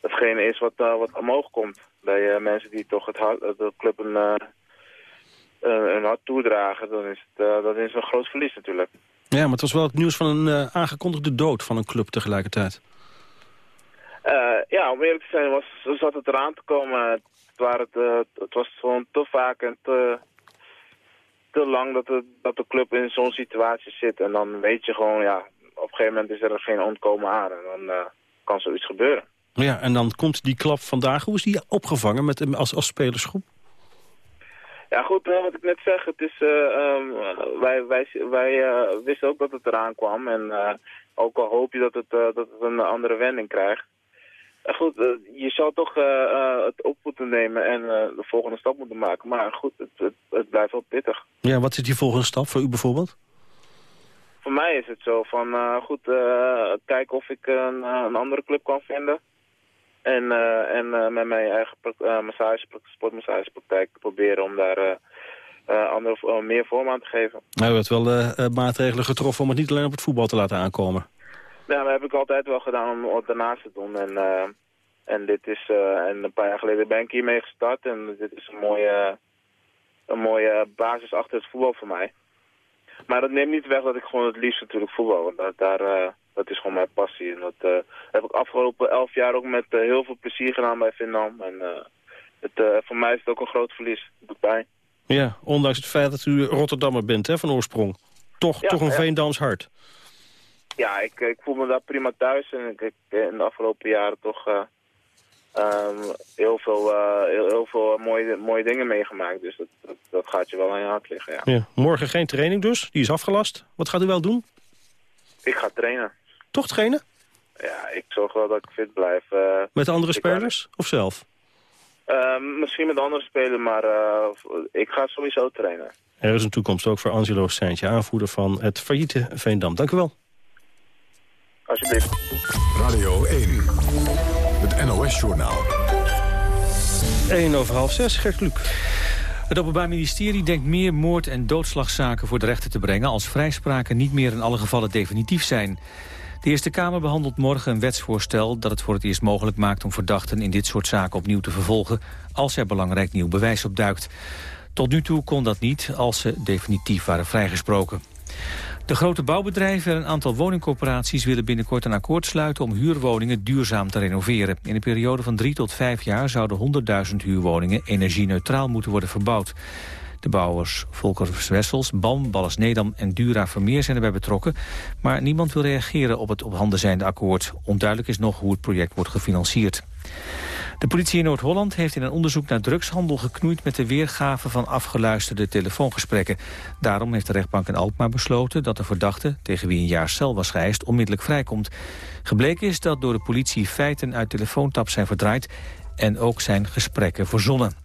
hetgene is wat, wat omhoog komt. Bij mensen die toch het hart, de club een, uh, een hart toedragen, dan is het dat is een groot verlies natuurlijk. Ja, maar het was wel het nieuws van een aangekondigde dood van een club tegelijkertijd. ja, om eerlijk te zijn was, zat het eraan te komen. Het, het, het was gewoon te vaak en te, te lang dat, het, dat de club in zo'n situatie zit. En dan weet je gewoon, ja, op een gegeven moment is er geen ontkomen aan. En dan kan zoiets gebeuren. Ja, en dan komt die klap vandaag. Hoe is die opgevangen met, als, als spelersgroep? Ja goed, wat ik net zeg, het is, uh, um, wij, wij, wij uh, wisten ook dat het eraan kwam. En ook al hoop je dat het, dat het een andere wending krijgt. goed, je zou toch het op moeten nemen en de volgende stap moeten maken. Maar goed, het, het, het, blijft wel pittig. Ja, wat is die volgende stap voor u bijvoorbeeld? Voor mij is het zo van, goed, kijken of ik een, een andere club kan vinden. En, eh, en eh, met mijn eigen eh, massage, sportmassagepraktijk proberen om daar andere, meer vorm aan te geven. Nou, u hebt wel maatregelen getroffen om het niet alleen op het voetbal te laten aankomen. Ja, dat heb ik altijd wel gedaan om het daarnaast te doen. En, en, dit is, en een paar jaar geleden ben ik hiermee gestart. En dit is een mooie, een mooie basis achter het voetbal voor mij. Maar dat neemt niet weg dat ik gewoon het liefst natuurlijk voetbal. Want daar, dat is gewoon mijn passie. En dat eh, heb ik afgelopen elf jaar ook met eh, heel veel plezier gedaan bij Vindam. En eh, het, voor mij is het ook een groot verlies. Doet pijn. Ja, ondanks het feit dat u Rotterdammer bent hè, van oorsprong. Toch, Ja, toch een ja. Veendams hart. Ja, ik, ik voel me daar prima thuis. En ik heb in de afgelopen jaren toch eh, ehm, heel veel, heel, heel veel mooie, mooie dingen meegemaakt. Dus dat, dat, dat gaat je wel aan je hart liggen, ja. Ja. Morgen geen training dus, die is afgelast. Wat gaat u wel doen? Ik ga trainen. Toch trainen? Ja, ik zorg wel dat ik fit blijf. eh. Met de andere spelers of zelf? Ehm, misschien met andere spelen, maar eh, ik ga sowieso trainen. Er is een toekomst ook voor Angelo Seintje, aanvoerder van het failliete Veendam. Dank u wel. Alsjeblieft. Radio 1. Het NOS-journaal. 1 over half 6, Gert Kluk. Het Openbaar Ministerie denkt meer moord- en doodslagzaken voor de rechter te brengen... als vrijspraken niet meer in alle gevallen definitief zijn. De Eerste Kamer behandelt morgen een wetsvoorstel... dat het voor het eerst mogelijk maakt om verdachten in dit soort zaken opnieuw te vervolgen... als er belangrijk nieuw bewijs opduikt. Tot nu toe kon dat niet als ze definitief waren vrijgesproken. De grote bouwbedrijven en een aantal woningcorporaties willen binnenkort een akkoord sluiten om huurwoningen duurzaam te renoveren. In een periode van drie tot vijf jaar zouden 100.000 huurwoningen energie-neutraal moeten worden verbouwd. De bouwers Volker Wessels, BAM, Ballas Nedam en Dura Vermeer zijn erbij betrokken. Maar niemand wil reageren op het op handen zijnde akkoord. Onduidelijk is nog hoe het project wordt gefinancierd. De politie in Noord-Holland heeft in een onderzoek naar drugshandel geknoeid met de weergave van afgeluisterde telefoongesprekken. Daarom heeft de rechtbank in Alkmaar besloten dat de verdachte, tegen wie een jaar cel was geëist, onmiddellijk vrijkomt. Gebleken is dat door de politie feiten uit telefoontaps zijn verdraaid en ook zijn gesprekken verzonnen.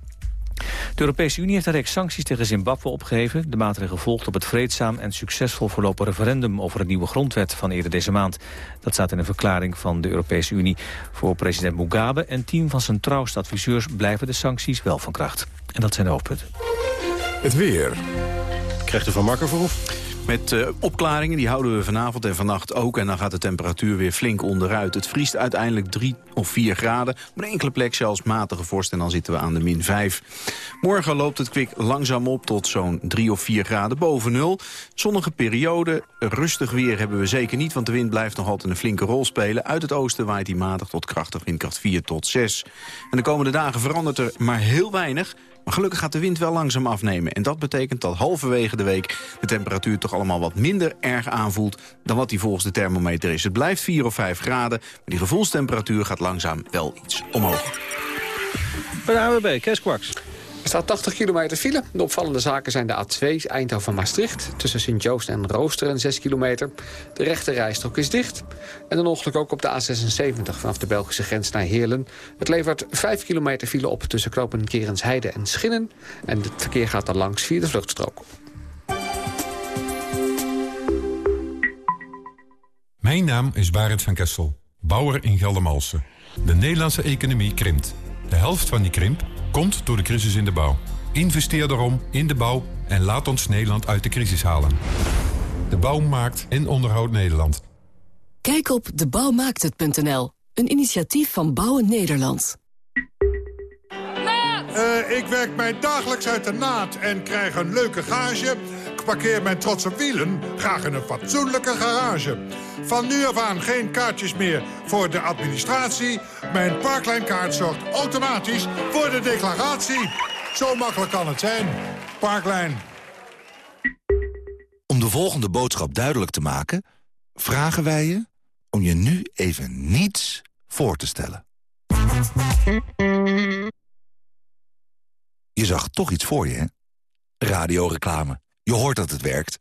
De Europese Unie heeft een reeks sancties tegen Zimbabwe opgegeven. De maatregel volgt op het vreedzaam en succesvol verlopen referendum over een nieuwe grondwet van eerder deze maand. Dat staat in een verklaring van de Europese Unie. Voor president Mugabe en tien van zijn trouwste adviseurs blijven de sancties wel van kracht. En dat zijn de hoofdpunten. Het weer. Krijgt u van Marker Verhoef? Met eh, opklaringen, die houden we vanavond en vannacht ook. En dan gaat de temperatuur weer flink onderuit. Het vriest uiteindelijk 3 of 4 graden. Op een enkele plek zelfs matige vorst en dan zitten we aan de min 5. Morgen loopt het kwik langzaam op tot zo'n 3 of 4 graden boven nul. Zonnige periode, rustig weer hebben we zeker niet... want de wind blijft nog altijd een flinke rol spelen. Uit het oosten waait hij matig tot krachtig windkracht 4 tot 6. En de komende dagen verandert er maar heel weinig... Maar gelukkig gaat de wind wel langzaam afnemen. En dat betekent dat halverwege de week de temperatuur toch allemaal wat minder erg aanvoelt dan wat die volgens de thermometer is. Het blijft 4 of 5 graden, maar die gevoelstemperatuur gaat langzaam wel iets omhoog. Bij de AWB, Kees Kwaks. Er staat 80 kilometer file. De opvallende zaken zijn de A2 Eindhoven-Maastricht... tussen Sint-Joost en Roosteren 6 kilometer. De rechte rijstrook is dicht. En een ongeluk ook op de A76 vanaf de Belgische grens naar Heerlen. Het levert 5 kilometer file op tussen knopen Kerensheide en Schinnen. En het verkeer gaat dan langs via de vluchtstrook. Mijn naam is Barend van Kessel, bouwer in Geldermalsen. De Nederlandse economie krimpt. De helft van die krimp komt door de crisis in de bouw. Investeer daarom in de bouw en laat ons Nederland uit de crisis halen. De bouw maakt en onderhoudt Nederland. Kijk op debouwmaakthet.nl, een initiatief van Bouwen Nederland. Eh, ik werk mij dagelijks uit de naad en krijg een leuke gage. Ik parkeer mijn trotse wielen graag in een fatsoenlijke garage. Van nu af aan geen kaartjes meer voor de administratie. Mijn Parklijnkaart zorgt automatisch voor de declaratie. Zo makkelijk kan het zijn. Parklijn. Om de volgende boodschap duidelijk te maken... vragen wij je om je nu even niets voor te stellen. Je zag toch iets voor je, hè? Radioreclame. Je hoort dat het werkt.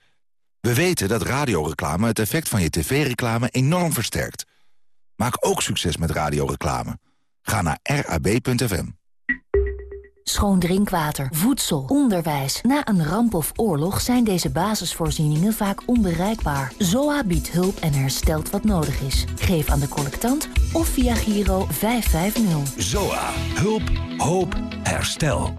We weten dat radioreclame het effect van je tv-reclame enorm versterkt. Maak ook succes met radioreclame. Ga naar rab.fm. Schoon drinkwater, voedsel, onderwijs. Na een ramp of oorlog zijn deze basisvoorzieningen vaak onbereikbaar. ZOA biedt hulp en herstelt wat nodig is. Geef aan de collectant of via Giro 550. ZOA. Hulp, hoop, herstel.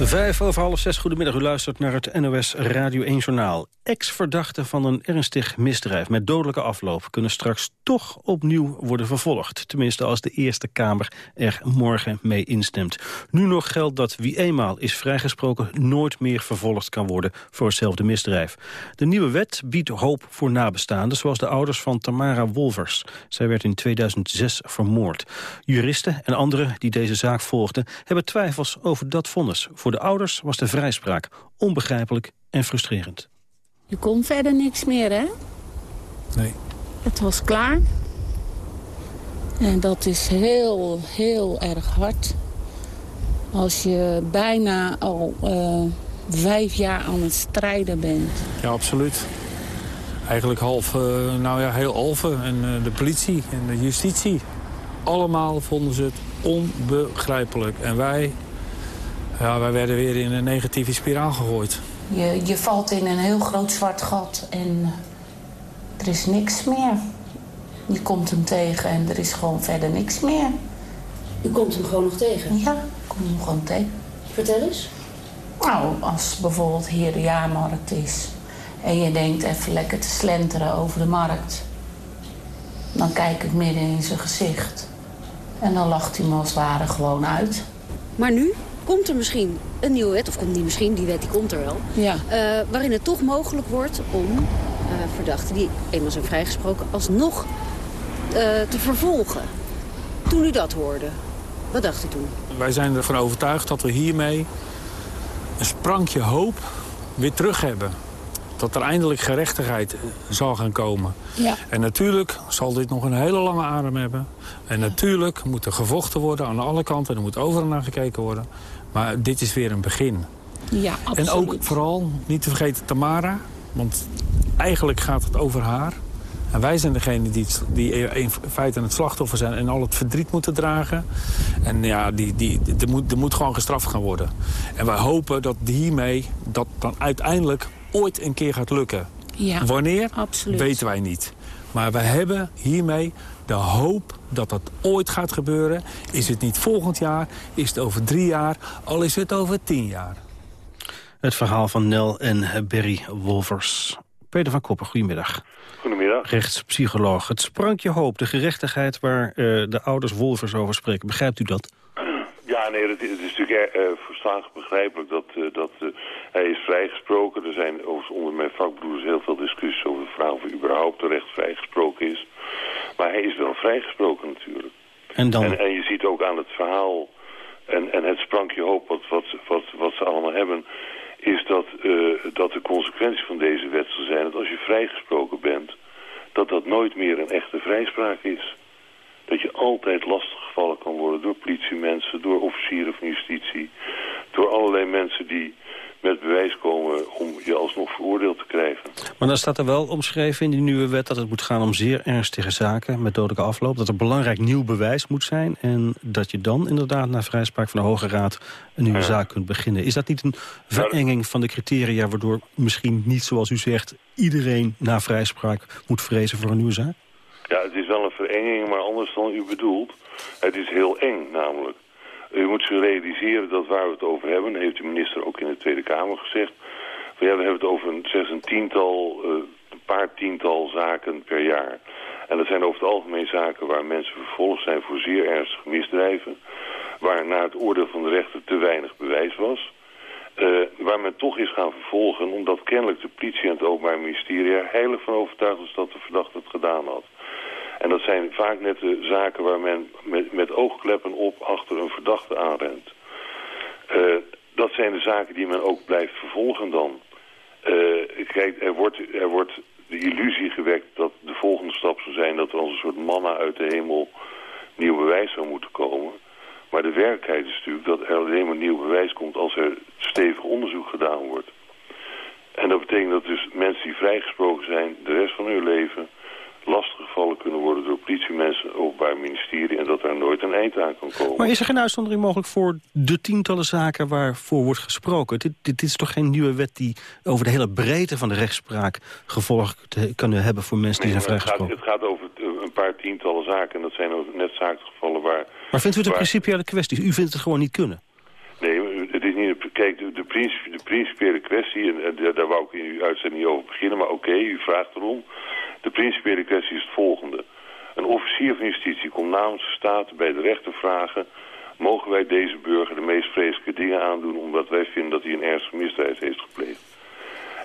Vijf over half zes, goedemiddag. U luistert naar het NOS Radio 1 Journaal. Ex-verdachten van een ernstig misdrijf met dodelijke afloop... kunnen straks toch opnieuw worden vervolgd. Tenminste als de Eerste Kamer er morgen mee instemt. Nu nog geldt dat wie eenmaal is vrijgesproken... nooit meer vervolgd kan worden voor hetzelfde misdrijf. De nieuwe wet biedt hoop voor nabestaanden... zoals de ouders van Tamara Wolvers. Zij werd in 2006 vermoord. Juristen en anderen die deze zaak volgden... hebben twijfels over dat vonnis. Voor de ouders was de vrijspraak onbegrijpelijk en frustrerend. Je kon verder niks meer, hè? Nee. Het was klaar. En dat is heel, heel erg hard. Als je bijna al eh, vijf jaar aan het strijden bent. Ja, absoluut. Eigenlijk half, eh, nou ja, heel Alphen en eh, de politie en de justitie. Allemaal vonden ze het onbegrijpelijk. En wij, ja, wij werden weer in een negatieve spiraal gegooid. Je, je valt in een heel groot zwart gat en er is niks meer. Je komt hem tegen en er is gewoon verder niks meer. U komt hem gewoon nog tegen? Ja, ik kom hem gewoon tegen. Vertel eens. Nou, als bijvoorbeeld hier de jaarmarkt is... en je denkt even lekker te slenteren over de markt... dan kijk ik midden in zijn gezicht. En dan lacht hij me als het ware gewoon uit. Maar nu komt er misschien een nieuwe wet, of komt niet misschien, die wet die komt er wel... Ja. eh, waarin het toch mogelijk wordt om eh, verdachten die eenmaal zijn vrijgesproken... alsnog eh, te vervolgen. Toen u dat hoorde, wat dacht u toen? Wij zijn ervan overtuigd dat we hiermee een sprankje hoop weer terug hebben. Dat er eindelijk gerechtigheid zal gaan komen. Ja. En natuurlijk zal dit nog een hele lange adem hebben. En natuurlijk moet er gevochten worden aan alle kanten. Er moet overal naar gekeken worden. Maar dit is weer een begin. Ja, absoluut. En ook vooral, niet te vergeten, Tamara. Want eigenlijk gaat het over haar. En wij zijn degene die, het- die in feite het slachtoffer zijn... en al het verdriet moeten dragen. En ja, die, die, er, moet, er moet gewoon gestraft gaan worden. En wij hopen dat hiermee dat dan uiteindelijk ooit een keer gaat lukken. Ja, Wanneer, absoluut. weten wij niet. Maar wij hebben hiermee de hoop dat dat ooit gaat gebeuren. Is het niet volgend jaar, is het over drie jaar, al is het over tien jaar. Het verhaal van Nel en Berry Wolvers. Peter van Koppen, goedemiddag. Goedemiddag. Rechtspsycholoog. Het sprankje hoop, de gerechtigheid waar eh, de ouders Wolvers over spreken. Begrijpt u dat? Ja, nee, het, het is natuurlijk uh, volslagen begrijpelijk dat, eh, dat eh, hij is vrijgesproken. Er zijn overigens onder mijn vakbroeders heel veel discussies over de vraag of hij überhaupt terecht vrijgesproken is. Maar hij is wel vrijgesproken natuurlijk. En dan? En, en je ziet ook aan het verhaal en, en het sprankje hoop wat, wat, wat, wat ze allemaal hebben... is dat, eh, dat de consequentie van deze wet zal zijn dat als je vrijgesproken bent... dat dat nooit meer een echte vrijspraak is. Dat je altijd lastiggevallen kan worden door politiemensen, door officieren van justitie... door allerlei mensen die met bewijs komen om je alsnog veroordeeld te krijgen. Maar dan staat er wel omschreven in die nieuwe wet... dat het moet gaan om zeer ernstige zaken met dodelijke afloop. Dat er belangrijk nieuw bewijs moet zijn. En dat je dan inderdaad na vrijspraak van de Hoge Raad... een nieuwe zaak kunt beginnen. Is dat niet een verenging van de criteria... waardoor misschien niet, zoals u zegt... iedereen na vrijspraak moet vrezen voor een nieuwe zaak? Ja, het is wel een verenging, maar anders dan u bedoelt. Het is heel eng namelijk. U moet zich realiseren dat waar we het over hebben... heeft de minister ook in de Tweede Kamer gezegd... Van, ja, we hebben het over een, slechts een tiental, uh, een paar tiental zaken per jaar. En dat zijn over het algemeen zaken waar mensen vervolgd zijn voor zeer ernstige misdrijven. Waar na het oordeel van de rechter te weinig bewijs was. Uh, waar men toch is gaan vervolgen omdat kennelijk de politie en het Openbaar Ministerie er heilig van overtuigd was dat de verdachte het gedaan had. En dat zijn vaak net de zaken waar men met, met oogkleppen op achter een verdachte aanrent. Uh, dat zijn de zaken die men ook blijft vervolgen dan. Uh, kijk, er wordt, er wordt de illusie gewekt dat de volgende stap zou zijn... dat er als een soort manna uit de hemel nieuw bewijs zou moeten komen. Maar de werkelijkheid is natuurlijk dat er alleen maar nieuw bewijs komt als er stevig onderzoek gedaan wordt. En dat betekent dat dus mensen die vrijgesproken zijn de rest van hun leven lastiggevallen kunnen worden door politiemensen, openbaar ministerie en dat er nooit een eind aan kan komen. Maar is er geen uitzondering mogelijk voor de tientallen zaken waarvoor wordt gesproken? Dit, dit, dit is toch geen nieuwe wet die over de hele breedte van de rechtspraak gevolgen te- kan hebben voor mensen die Nee, zijn maar het, gaat, vrijgesproken? het gaat over eh, een paar tientallen zaken en dat zijn ook net zaakgevallen waar... Maar vindt u het een principiële kwestie? U vindt het gewoon niet kunnen? Nee, maar het is niet... een- Kijk, de, de, de principiële kwestie, en, daar- wou ik in uw uitzending over beginnen, maar oké, u vraagt erom. De principiële kwestie is het volgende. Een officier van justitie komt namens de staat bij de rechter vragen... mogen wij deze burger de meest vreselijke dingen aandoen... omdat wij vinden dat hij een ernstige misdrijf heeft gepleegd.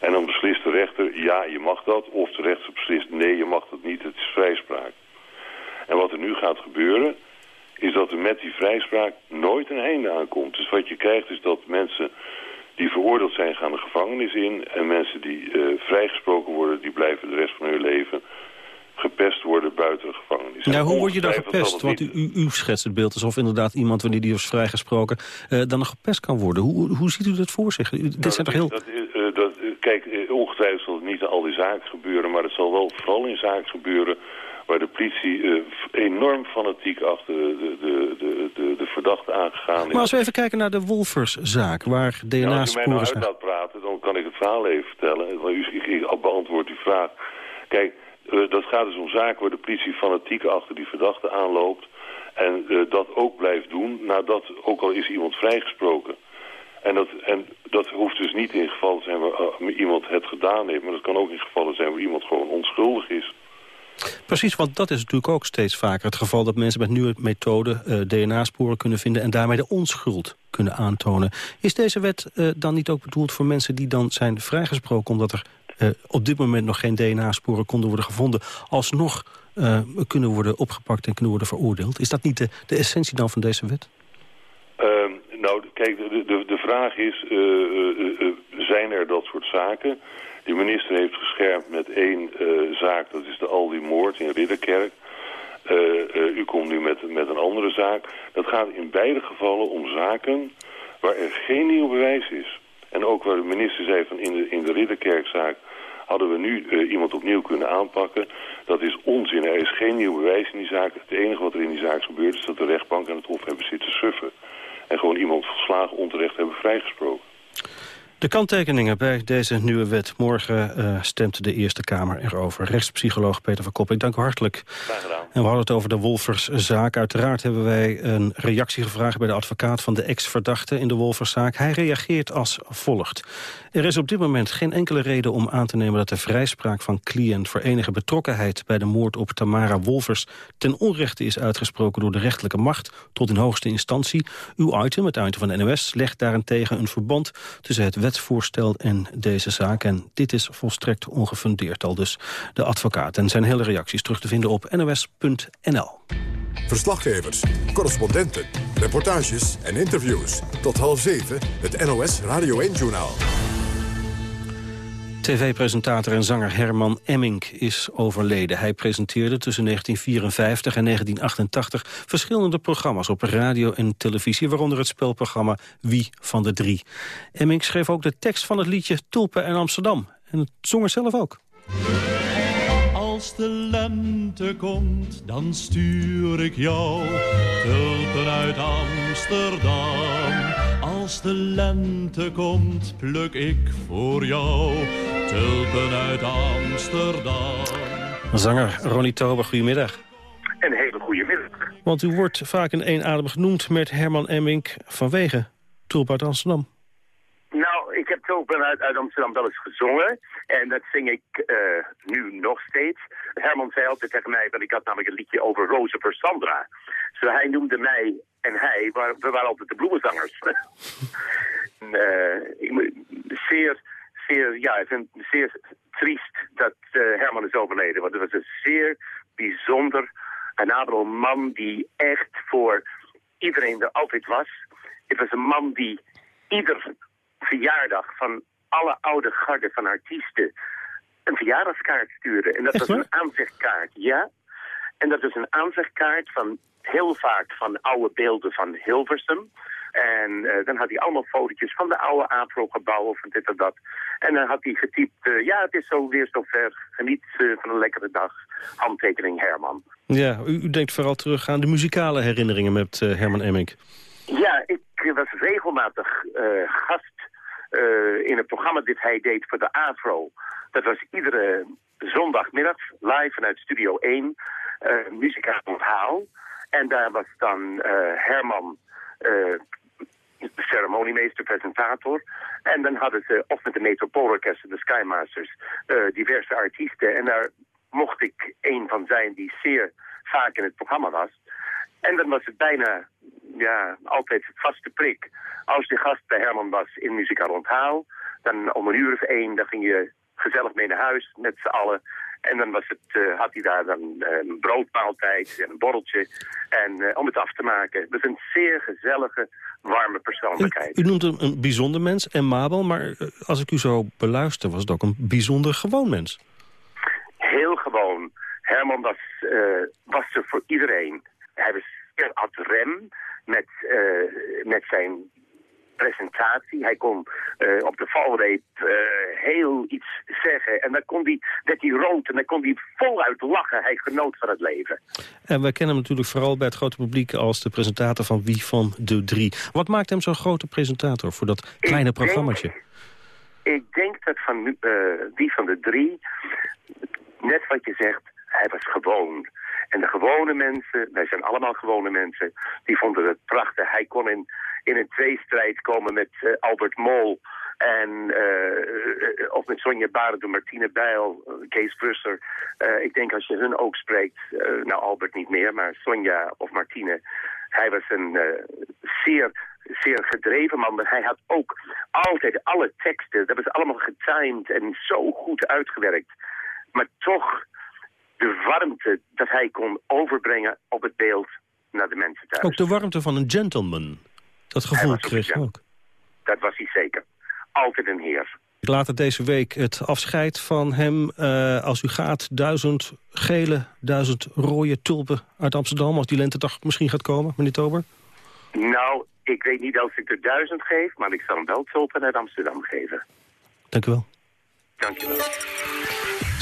En dan beslist de rechter, ja, je mag dat. Of de rechter beslist, nee, je mag dat niet, het is vrijspraak. En wat er nu gaat gebeuren, is dat er met die vrijspraak nooit een einde aankomt. Dus wat je krijgt is dat mensen die veroordeeld zijn gaan de gevangenis in... en mensen die eh, vrijgesproken worden, die blijven de rest van hun leven gepest worden buiten de gevangenis. Nou, hoe word je dan gepest? Want u, u, u schetst het beeld alsof inderdaad iemand, wanneer die is vrijgesproken, eh, dan nog gepest kan worden. Hoe, hoe ziet u dat voor zich? U- dit zijn toch heel... Dat, eh, dat, kijk, ongetwijfeld zal het niet in al die zaken gebeuren... maar het zal wel vooral in zaken gebeuren... waar de politie eh, enorm fanatiek achter de, de, de, de, de verdachte aangegaan is. Maar als we even kijken naar de Wolferszaak, waar Ja, als u mij nou DNA-sporen uit zijn. laat praten, dan kan ik het verhaal even vertellen. Want u, beantwoord uw vraag. Kijk, eh, dat gaat dus om zaken waar de politie fanatiek achter die verdachte aanloopt. En eh, dat ook blijft doen nadat, ook al is iemand vrijgesproken. En dat, en dat hoeft dus niet in gevallen te zijn waar iemand het gedaan heeft. Maar dat kan ook in gevallen zijn waar iemand gewoon onschuldig is. Precies, want dat is natuurlijk ook steeds vaker het geval... dat mensen met nieuwe methoden eh, DNA-sporen kunnen vinden... en daarmee de onschuld kunnen aantonen. Is deze wet eh, dan niet ook bedoeld voor mensen die dan zijn vrijgesproken... omdat er eh, op dit moment nog geen DNA-sporen konden worden gevonden... alsnog kunnen worden opgepakt en kunnen worden veroordeeld? Is dat niet de, de essentie dan van deze wet? Ehm, nou, kijk, de, de, de vraag is, zijn er dat soort zaken? De minister heeft geschermd met één eh, zaak, dat is de Aldi-moord in Ridderkerk. Eh, eh, u komt nu met, met een andere zaak. Dat gaat in beide gevallen om zaken waar er geen nieuw bewijs is. En ook waar de minister zei van in de, in de Ridderkerkzaak hadden we nu iemand opnieuw kunnen aanpakken. Dat is onzin. Er is geen nieuw bewijs in die zaak. Het enige wat er in die zaak is gebeurd is dat de rechtbank en het hof hebben zitten suffen. En gewoon iemand volslagen onterecht hebben vrijgesproken. De kanttekeningen bij deze nieuwe wet. Morgen eh, stemt de Eerste Kamer erover. Rechtspsycholoog Peter van Kopp, ik dank u hartelijk. En we hadden het over de Wolferszaak. Uiteraard hebben wij een reactie gevraagd bij de advocaat van de ex-verdachte in de Wolferszaak. Hij reageert als volgt. Er is op dit moment geen enkele reden om aan te nemen dat de vrijspraak van cliënt voor enige betrokkenheid bij de moord op Tamara Wolfers ten onrechte is uitgesproken door de rechterlijke macht tot in hoogste instantie. Uw item, het item van de NOS, legt daarentegen een verband tussen het wetsvoorstel en deze zaak. En dit is volstrekt ongefundeerd al dus de advocaat. En zijn hele reacties terug te vinden op nos.nl. Verslaggevers, correspondenten, reportages en interviews. Tot half zeven, het NOS Radio 1-journaal. TV-presentator en zanger Herman Emmink is overleden. Hij presenteerde tussen 1954 en 1988 verschillende programma's op radio en televisie, waaronder het spelprogramma Wie van de Drie. Emmink schreef ook de tekst van het liedje Tulpen en Amsterdam. En het zong er zelf ook. Als de lente komt, dan stuur ik jou tulpen uit Amsterdam. Als de lente komt, pluk ik voor jou tulpen uit Amsterdam. Zanger Ronnie Tober, goedemiddag. Een hele goede middag. Want u wordt vaak in één adem genoemd met Herman Emmink vanwege Tulpen uit Amsterdam. Nou, ik heb tulpen uit, uit Amsterdam wel eens gezongen. En dat zing ik eh, nu nog steeds. Herman zei altijd tegen mij, want ik had namelijk een liedje over Roze voor Sandra. Zo hij noemde mij en hij, we waren altijd de bloemenzangers. Moet- zeer, zeer, ja, ik vind het zeer triest dat eh, Herman is overleden. Want het was een zeer bijzonder en adel man die echt voor iedereen er altijd was. Het was een man die ieder verjaardag van alle oude garden van artiesten een verjaardagskaart stuurde. En dat Echt was waar? een aanzichtkaart, ja. En dat is een aanzichtkaart van heel vaak van oude beelden van Hilversum. En eh, dan had hij allemaal fotootjes van de oude APRO-gebouwen of dit en dat. En dan had hij getypt, eh, ja, het is zo weer zover. Geniet eh, van een lekkere dag. Handtekening Herman. Ja, u, u denkt vooral terug aan de muzikale herinneringen met Herman Emmink. Ja, ik was regelmatig gast in het programma dit hij deed voor de AFRO. Dat was iedere zondagmiddag live vanuit Studio 1, uh, muzikaal onthaal. En daar was dan Herman de ceremoniemeester, presentator. En dan hadden ze, of met de Metropoolorkesten, de Skymasters, uh, diverse artiesten. En daar mocht ik een van zijn die zeer vaak in het programma was. En dan was het bijna, ja, altijd vaste prik. Als de gast bij Herman was in Muzikaal Onthaal, dan om een uur of één, dan ging je gezellig mee naar huis met z'n allen. En dan was het, uh, had hij daar dan uh, een broodmaaltijd en een borreltje. En uh, om het af te maken. Dus een zeer gezellige, warme persoonlijkheid. U, u noemt hem een bijzonder mens en Mabel, maar als ik u zo beluister... was het ook een bijzonder gewoon mens. Heel gewoon. Herman was, was er voor iedereen. Hij was zeer ad rem met, met zijn presentatie. Hij kon uh, op de valreep uh, heel iets zeggen. En dan kon hij, werd hij rood en dan kon hij voluit lachen. Hij genoot van het leven. En wij kennen hem natuurlijk vooral bij het grote publiek... als de presentator van Wie van de Drie. Wat maakt hem zo'n grote presentator voor dat kleine programmaatje? Ik denk dat van uh, Wie van de Drie... net wat je zegt, hij was gewoon... En de gewone mensen, wij zijn allemaal gewone mensen, die vonden het prachtig. Hij kon in in een tweestrijd komen met uh, Albert Mol... En, uh, of met Sonja Barend, Martine Bijl, Kees Brusser. Ik denk als je hun ook spreekt, nou Albert niet meer, maar Sonja of Martine. Hij was een zeer, zeer gedreven man, maar hij had ook altijd alle teksten. Dat was allemaal getimed en zo goed uitgewerkt. Maar toch de warmte dat hij kon overbrengen op het beeld naar de mensen thuis. Ook de warmte van een gentleman. Dat gevoel kreeg je ook. Dat was hij zeker. Altijd een heer. Later deze week het afscheid van hem. Uh, als u gaat, duizend gele, duizend rode tulpen uit Amsterdam... als die lentedag misschien gaat komen, meneer Tober? Nou, ik weet niet of ik er duizend geef... maar ik zal hem wel tulpen uit Amsterdam geven. Dank u wel. Dank u wel.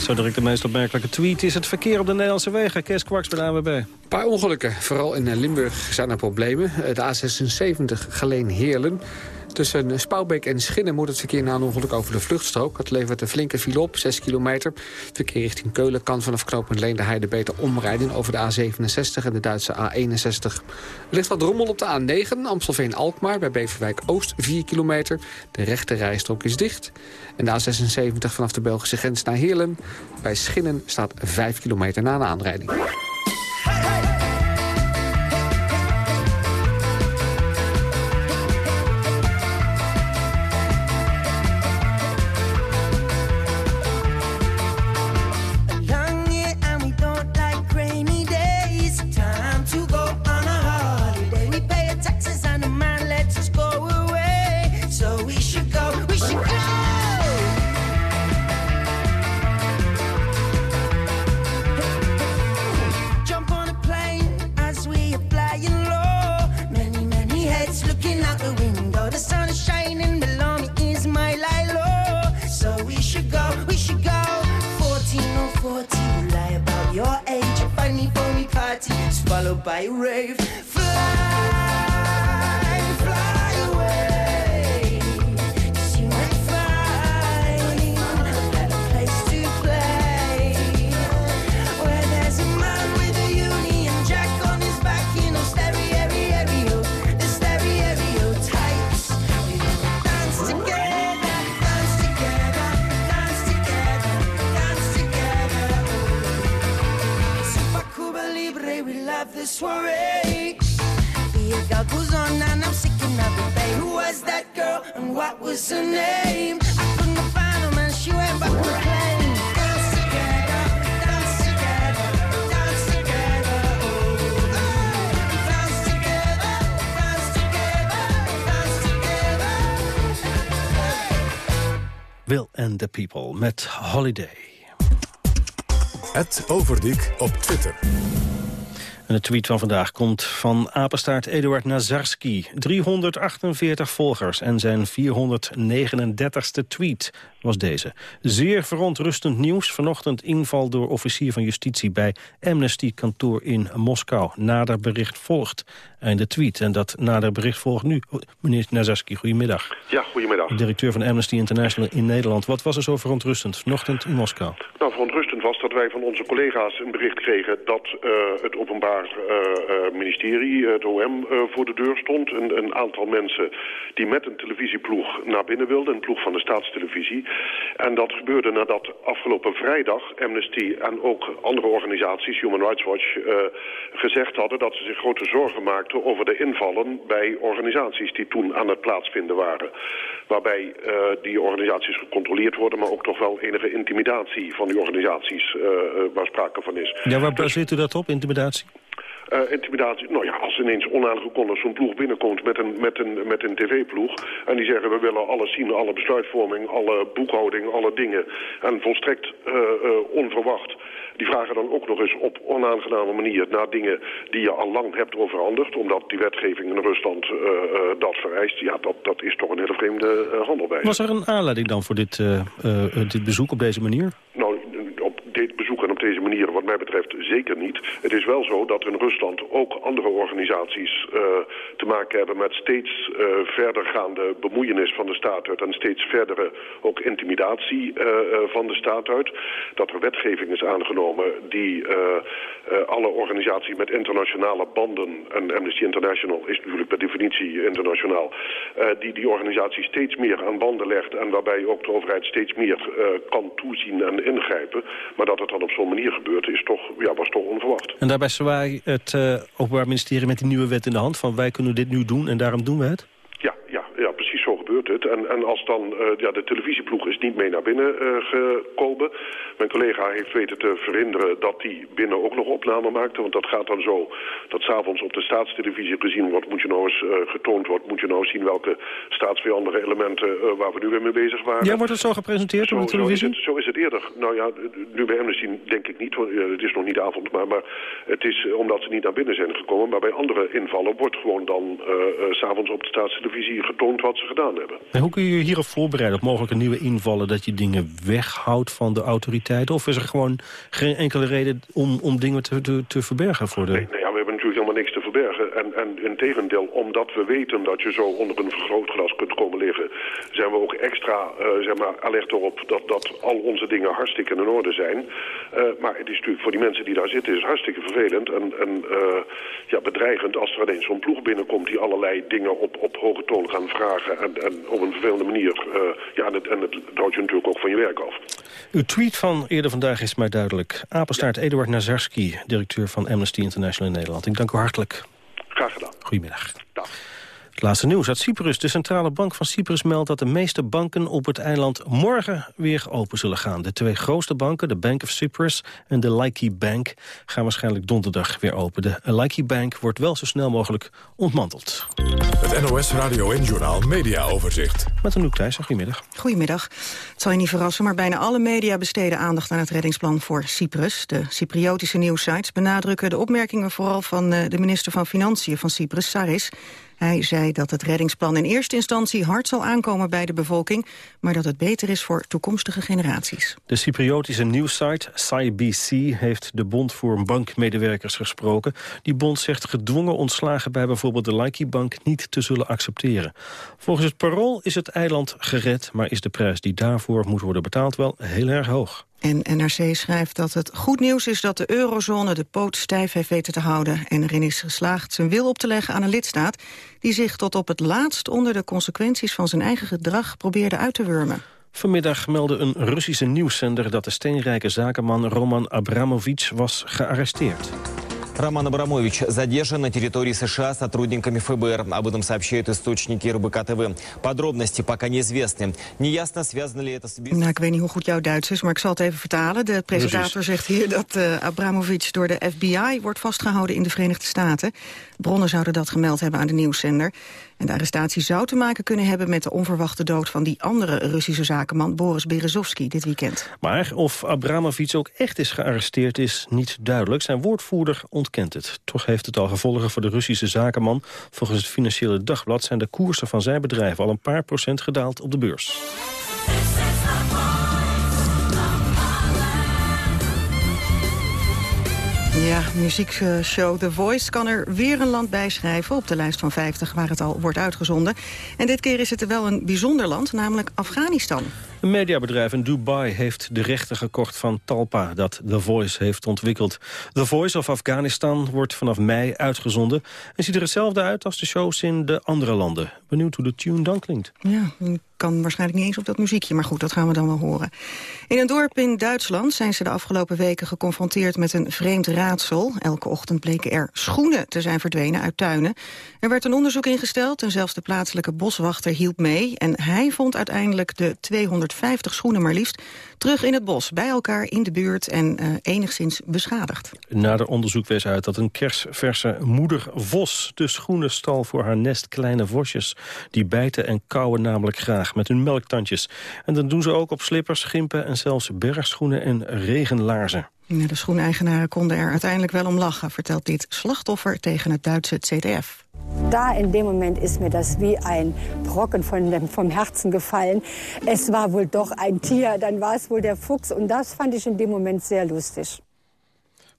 Zo direct de meest opmerkelijke tweet is het verkeer op de Nederlandse wegen. Kees Kwaks bij de ANWB. Een paar ongelukken. Vooral in Limburg zijn er problemen. De A76 Geleen-Heerlen. Tussen Spouwbeek en Schinnen moet het verkeer na een ongeluk over de vluchtstrook. Het levert een flinke file op, 6 kilometer. Verkeer richting Keulen kan vanaf knooppunt Leende Heide beter omrijden... over de A67 en de Duitse A61. Er ligt wat rommel op de A9, Amstelveen-Alkmaar... bij Beverwijk Oost, 4 kilometer. De rechte rijstrook is dicht. En de A76 vanaf de Belgische grens naar Heerlen. Bij Schinnen staat 5 kilometer na een aanrijding. by a rave. Soiree. The girl goes on and I'm sick. Who was that girl and what was her name? I. She went back. Oh. Will and the People met Holiday. Overdiek op Twitter. En de tweet van vandaag komt van apenstaart Eduard Nazarski. 348 volgers en zijn 439ste tweet was deze. Zeer verontrustend nieuws. Vanochtend inval door officier van justitie bij Amnesty-kantoor in Moskou. Nader bericht volgt. En de tweet. En dat nader bericht volgt nu. Meneer Nazarski, goedemiddag. Ja, goedemiddag. Directeur van Amnesty International in Nederland. Wat was er zo verontrustend vanochtend in Moskou? Nou, verontrustend was dat wij van onze collega's een bericht kregen... dat uh, het Openbaar uh, uh, Ministerie, het OM, voor de deur stond. Een, een, aantal mensen die met een televisieploeg naar binnen wilden. Een ploeg van de staatstelevisie. En dat gebeurde nadat afgelopen vrijdag Amnesty en ook andere organisaties, Human Rights Watch, gezegd hadden... dat ze zich grote zorgen maakten over de invallen bij organisaties die toen aan het plaatsvinden waren. Waarbij die organisaties gecontroleerd worden, maar ook toch wel enige intimidatie van die organisaties uh, waar sprake van is. Ja, waar baseert u dat op, intimidatie? Uh, intimidatie, nou ja, als ineens onaangekondigd zo'n ploeg binnenkomt met een, met een, met een tv-ploeg... en die zeggen we willen alles zien, alle besluitvorming, alle boekhouding, alle dingen... en volstrekt uh, uh, onverwacht die vragen dan ook nog eens op onaangename manier naar dingen die je al lang hebt overhandigd. Omdat die wetgeving in Rusland uh, uh, dat vereist. Ja, dat, dat is toch een hele vreemde uh, handelwijze. Was er een aanleiding dan voor dit, dit bezoek op deze manier? Nou, op dit bezoek en op deze manier wat mij betreft zeker niet. Het is wel zo dat in Rusland ook andere organisaties uh, te maken hebben met steeds uh, verdergaande bemoeienis van de staat uit en steeds verdere ook intimidatie uh, van de staat uit. Dat er wetgeving is aangenomen die alle organisaties met internationale banden, en Amnesty International is natuurlijk per definitie internationaal, die die organisatie steeds meer aan banden legt en waarbij ook de overheid steeds meer kan toezien en ingrijpen. Maar dat het dan op zo'n manier gebeurt is toch, ja, was toch onverwacht. En daarbij zwaai het uh, Openbaar Ministerie met die nieuwe wet in de hand... van wij kunnen dit nu doen en daarom doen we het? Ja, ja, ja precies zo gebeurt het. En, en als dan, uh, ja, de televisieploeg is niet mee naar binnen uh, gekomen. Mijn collega heeft weten te verhinderen dat die binnen ook nog opname maakte. Want dat gaat dan zo dat s'avonds op de staatstelevisie gezien wordt... moet je nou eens uh, getoond wordt, moet je nou eens zien welke staatsvijandige elementen... waar we nu weer mee bezig waren. Ja, wordt het zo gepresenteerd zo, op de televisie? Zo is, het, zo is het eerder. Nou ja, nu bij Amnesty denk ik niet, want het is nog niet avond... maar, maar het is omdat ze niet naar binnen zijn gekomen. Maar bij andere invallen wordt gewoon dan s'avonds op de staatstelevisie getoond wat ze gedaan hebben. En hoe kun je je hierop voorbereiden op mogelijke nieuwe invallen... dat je dingen weghoudt van de autoriteiten? Of is er gewoon geen enkele reden om, om dingen te, te, te verbergen voor de... Nee, nee, we hebben natuurlijk helemaal niks te verbergen. En, en in tegendeel, omdat we weten dat je zo onder een vergrootglas kunt komen liggen... zijn we ook extra uh, zeg maar, alert erop dat, dat al onze dingen hartstikke in orde zijn. Uh, maar het is natuurlijk voor die mensen die daar zitten is hartstikke vervelend en, en uh, ja, bedreigend... als er ineens zo'n ploeg binnenkomt die allerlei dingen op, op hoge toon gaan vragen... en, en op een vervelende manier. Ja, en het, en houdt je natuurlijk ook van je werk af. Uw tweet van eerder vandaag is maar duidelijk. Apenstaart. Eduard Nazarski, directeur van Amnesty International in Nederland. Ik dank u hartelijk. Graag gedaan. Goedemiddag. Dag. Het laatste nieuws uit Cyprus. De Centrale Bank van Cyprus meldt dat de meeste banken op het eiland morgen weer open zullen gaan. De twee grootste banken, de Bank of Cyprus en de Laiki Bank, gaan waarschijnlijk donderdag weer open. De Laiki Bank wordt wel zo snel mogelijk ontmanteld. Het NOS Radio en Journaal Media Overzicht. Met een Thijssen, goedemiddag. Goedemiddag. Het zal je niet verrassen, maar bijna alle media besteden aandacht aan het reddingsplan voor Cyprus. De Cypriotische nieuwsites benadrukken de opmerkingen vooral van de minister van Financiën van Cyprus, Saris. Hij zei dat het reddingsplan in eerste instantie hard zal aankomen bij de bevolking, maar dat het beter is voor toekomstige generaties. De Cypriotische nieuwssite CyBC heeft de Bond voor Bankmedewerkers gesproken. Die bond zegt gedwongen ontslagen bij bijvoorbeeld de Laiki Bank niet te zullen accepteren. Volgens het parool is het eiland gered, maar is de prijs die daarvoor moet worden betaald wel heel erg hoog. En NRC schrijft dat het goed nieuws is dat de eurozone de poot stijf heeft weten te houden... en erin is geslaagd zijn wil op te leggen aan een lidstaat... die zich tot op het laatst onder de consequenties van zijn eigen gedrag probeerde uit te wurmen. Vanmiddag meldde een Russische nieuwszender dat de steenrijke zakenman Roman Abramovich was gearresteerd. Роман Абрамович задержан на территории США сотрудниками ФБР. Об этом сообщают источники РБК ТВ. Подробности пока неизвестны. Неясно, связано ли это с... Nou, ik weet niet hoe goed jouw Duits is, maar ik zal het even vertalen. De presentator Precies. zegt hier dat uh, Abramovich door de FBI wordt vastgehouden in de Verenigde Staten. Bronnen zouden dat gemeld hebben aan de nieuwszender. En de arrestatie zou te maken kunnen hebben met de onverwachte dood van die andere Russische zakenman Boris Berezovsky dit weekend. Maar of Abramovic ook echt is gearresteerd is niet duidelijk. Zijn woordvoerder ontkent het. Toch heeft het al gevolgen voor de Russische zakenman. Volgens het Financiële Dagblad zijn de koersen van zijn bedrijf al een paar procent gedaald op de beurs. Ja, muziekshow The Voice kan er weer een land bij schrijven... op de lijst van 50 waar het al wordt uitgezonden. En dit keer is het wel een bijzonder land, namelijk Afghanistan. Een mediabedrijf in Dubai heeft de rechten gekocht van Talpa... dat The Voice heeft ontwikkeld. The Voice of Afghanistan wordt vanaf mei uitgezonden... en ziet er hetzelfde uit als de shows in de andere landen. Benieuwd hoe de tune dan klinkt. Ja, kan waarschijnlijk niet eens op dat muziekje, maar goed, dat gaan we dan wel horen. In een dorp in Duitsland zijn ze de afgelopen weken geconfronteerd met een vreemd raadsel. Elke ochtend bleken er schoenen te zijn verdwenen uit tuinen. Er werd een onderzoek ingesteld en zelfs de plaatselijke boswachter hielp mee. En hij vond uiteindelijk de 250 schoenen maar liefst terug in het bos, bij elkaar in de buurt en uh, enigszins beschadigd. Nader onderzoek wees uit dat een kersverse moeder vos de schoenen stal voor haar nest kleine vosjes. Die bijten en kauwen namelijk graag met hun melktandjes. En dat doen ze ook op slippers, gimpen en zelfs bergschoenen en regenlaarzen. Ja, de schoeneigenaren konden er uiteindelijk wel om lachen, vertelt dit slachtoffer tegen het Duitse ZDF. Da in dem Moment ist mir das wie ein Brocken von dem, vom Herzen gefallen. Es war wohl doch ein Tier, dann war es wohl der Fuchs. Und das fand ich in dem Moment sehr lustig.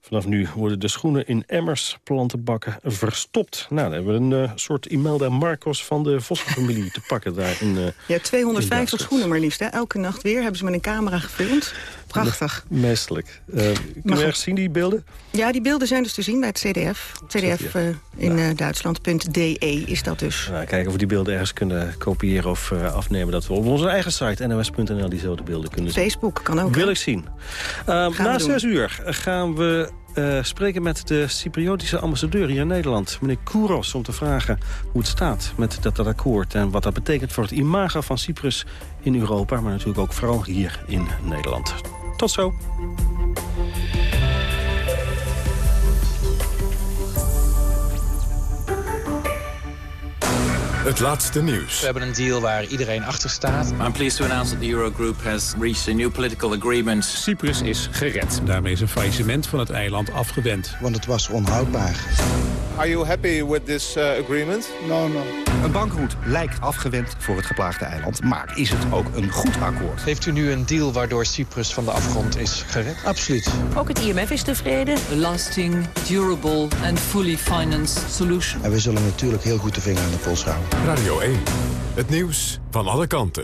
Vanaf nu worden de schoenen in emmers, plantenbakken verstopt. Nou, dan hebben we een uh, soort Imelda Marcos van de Vossenfamilie te pakken daar. In, uh, ja, 250 schoenen maar liefst. Hè? Elke nacht weer hebben ze met een camera gefilmd. Prachtig. Meestelijk. Uh, kun je ergens zien die beelden? Ja, die beelden zijn dus te zien bij het CDF. CDF uh, in ja. Duitsland.de is dat dus. Nou, kijken of we die beelden ergens kunnen kopiëren of uh, afnemen. Dat we op onze eigen site nos.nl diezelfde beelden kunnen zien. Facebook kan ook. Wil ik zien. na zes uur gaan we uh, spreken met de Cypriotische ambassadeur hier in Nederland, meneer Kouros, om te vragen hoe het staat met dat, dat akkoord en wat dat betekent voor het imago van Cyprus in Europa, maar natuurlijk ook vooral hier in Nederland. Tot zo. Het laatste nieuws. We hebben een deal waar iedereen achter staat. I'm pleased to announce that the Eurogroup has reached a new political agreement. Cyprus is gered. Daarmee is een faillissement van het eiland afgewend. Want het was onhoudbaar. Are you happy with this uh, agreement? No, no. Een bankroet lijkt afgewend voor het geplaagde eiland. Maar is het ook een goed akkoord? Heeft u nu een deal waardoor Cyprus van de afgrond is gered? Absoluut. Ook het IMF is tevreden. A lasting, durable and fully financed solution. En we zullen natuurlijk heel goed de vinger aan de pols houden. Radio 1. Het nieuws van alle kanten.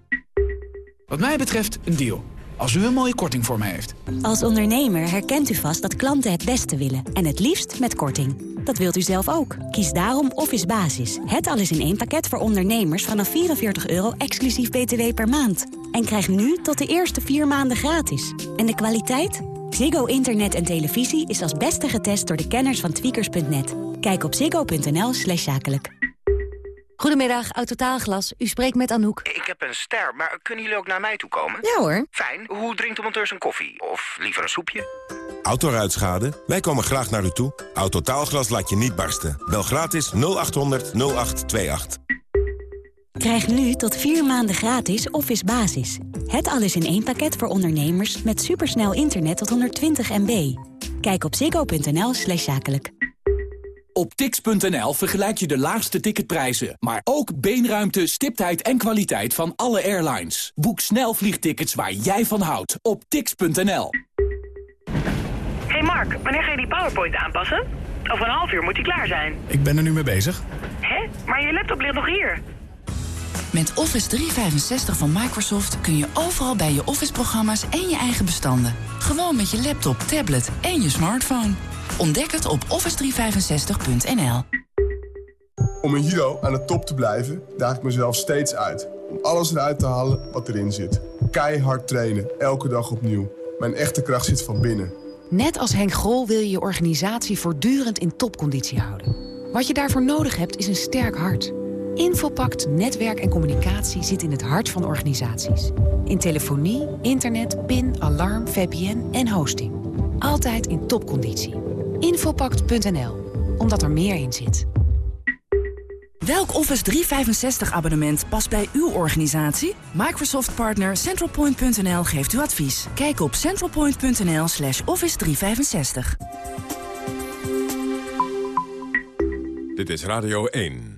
Wat mij betreft een deal. Als u een mooie korting voor mij heeft. Als ondernemer herkent u vast dat klanten het beste willen. En het liefst met korting. Dat wilt u zelf ook. Kies daarom Office Basis. Het alles in één pakket voor ondernemers vanaf 44 euro exclusief btw per maand. En krijg nu tot de eerste vier maanden gratis. En de kwaliteit? Ziggo Internet en televisie is als beste getest door de kenners van tweakers.net. Kijk op ziggo.nl zakelijk. Goedemiddag, Autotaalglas. U spreekt met Anouk. Ik heb een ster, maar kunnen jullie ook naar mij toe komen? Ja hoor. Fijn. Hoe drinkt de monteur zijn koffie? Of liever een soepje? Autoruitschade? Wij komen graag naar u toe. Autotaalglas laat je niet barsten. Bel gratis 0800 0828. Krijg nu tot vier maanden gratis Office Basis. Het alles in één pakket voor ondernemers met supersnel internet tot 120 MB. Kijk op ziggo.nl slash zakelijk. Op tix.nl vergelijk je de laagste ticketprijzen, maar ook beenruimte, stiptheid en kwaliteit van alle airlines. Boek snel vliegtickets waar jij van houdt op tix.nl. Hey Mark, wanneer ga je die PowerPoint aanpassen? Over een half uur moet die klaar zijn. Ik ben er nu mee bezig. Hé, maar je laptop ligt nog hier. Met Office 365 van Microsoft kun je overal bij je Office-programma's en je eigen bestanden. Gewoon met je laptop, tablet en je smartphone. Ontdek het op office365.nl. Om een Hero aan de top te blijven, daag ik mezelf steeds uit. Om alles eruit te halen wat erin zit. Keihard trainen, elke dag opnieuw. Mijn echte kracht zit van binnen. Net als Henk Grol wil je je organisatie voortdurend in topconditie houden. Wat je daarvoor nodig hebt is een sterk hart. Infopact Netwerk en Communicatie zit in het hart van organisaties. In telefonie, internet, PIN, alarm, VPN en hosting. Altijd in topconditie. Infopact.nl, omdat er meer in zit. Welk Office 365 abonnement past bij uw organisatie? Microsoft partner CentralPoint.nl geeft u advies. Kijk op centralpoint.nl slash office 365. Dit is Radio 1.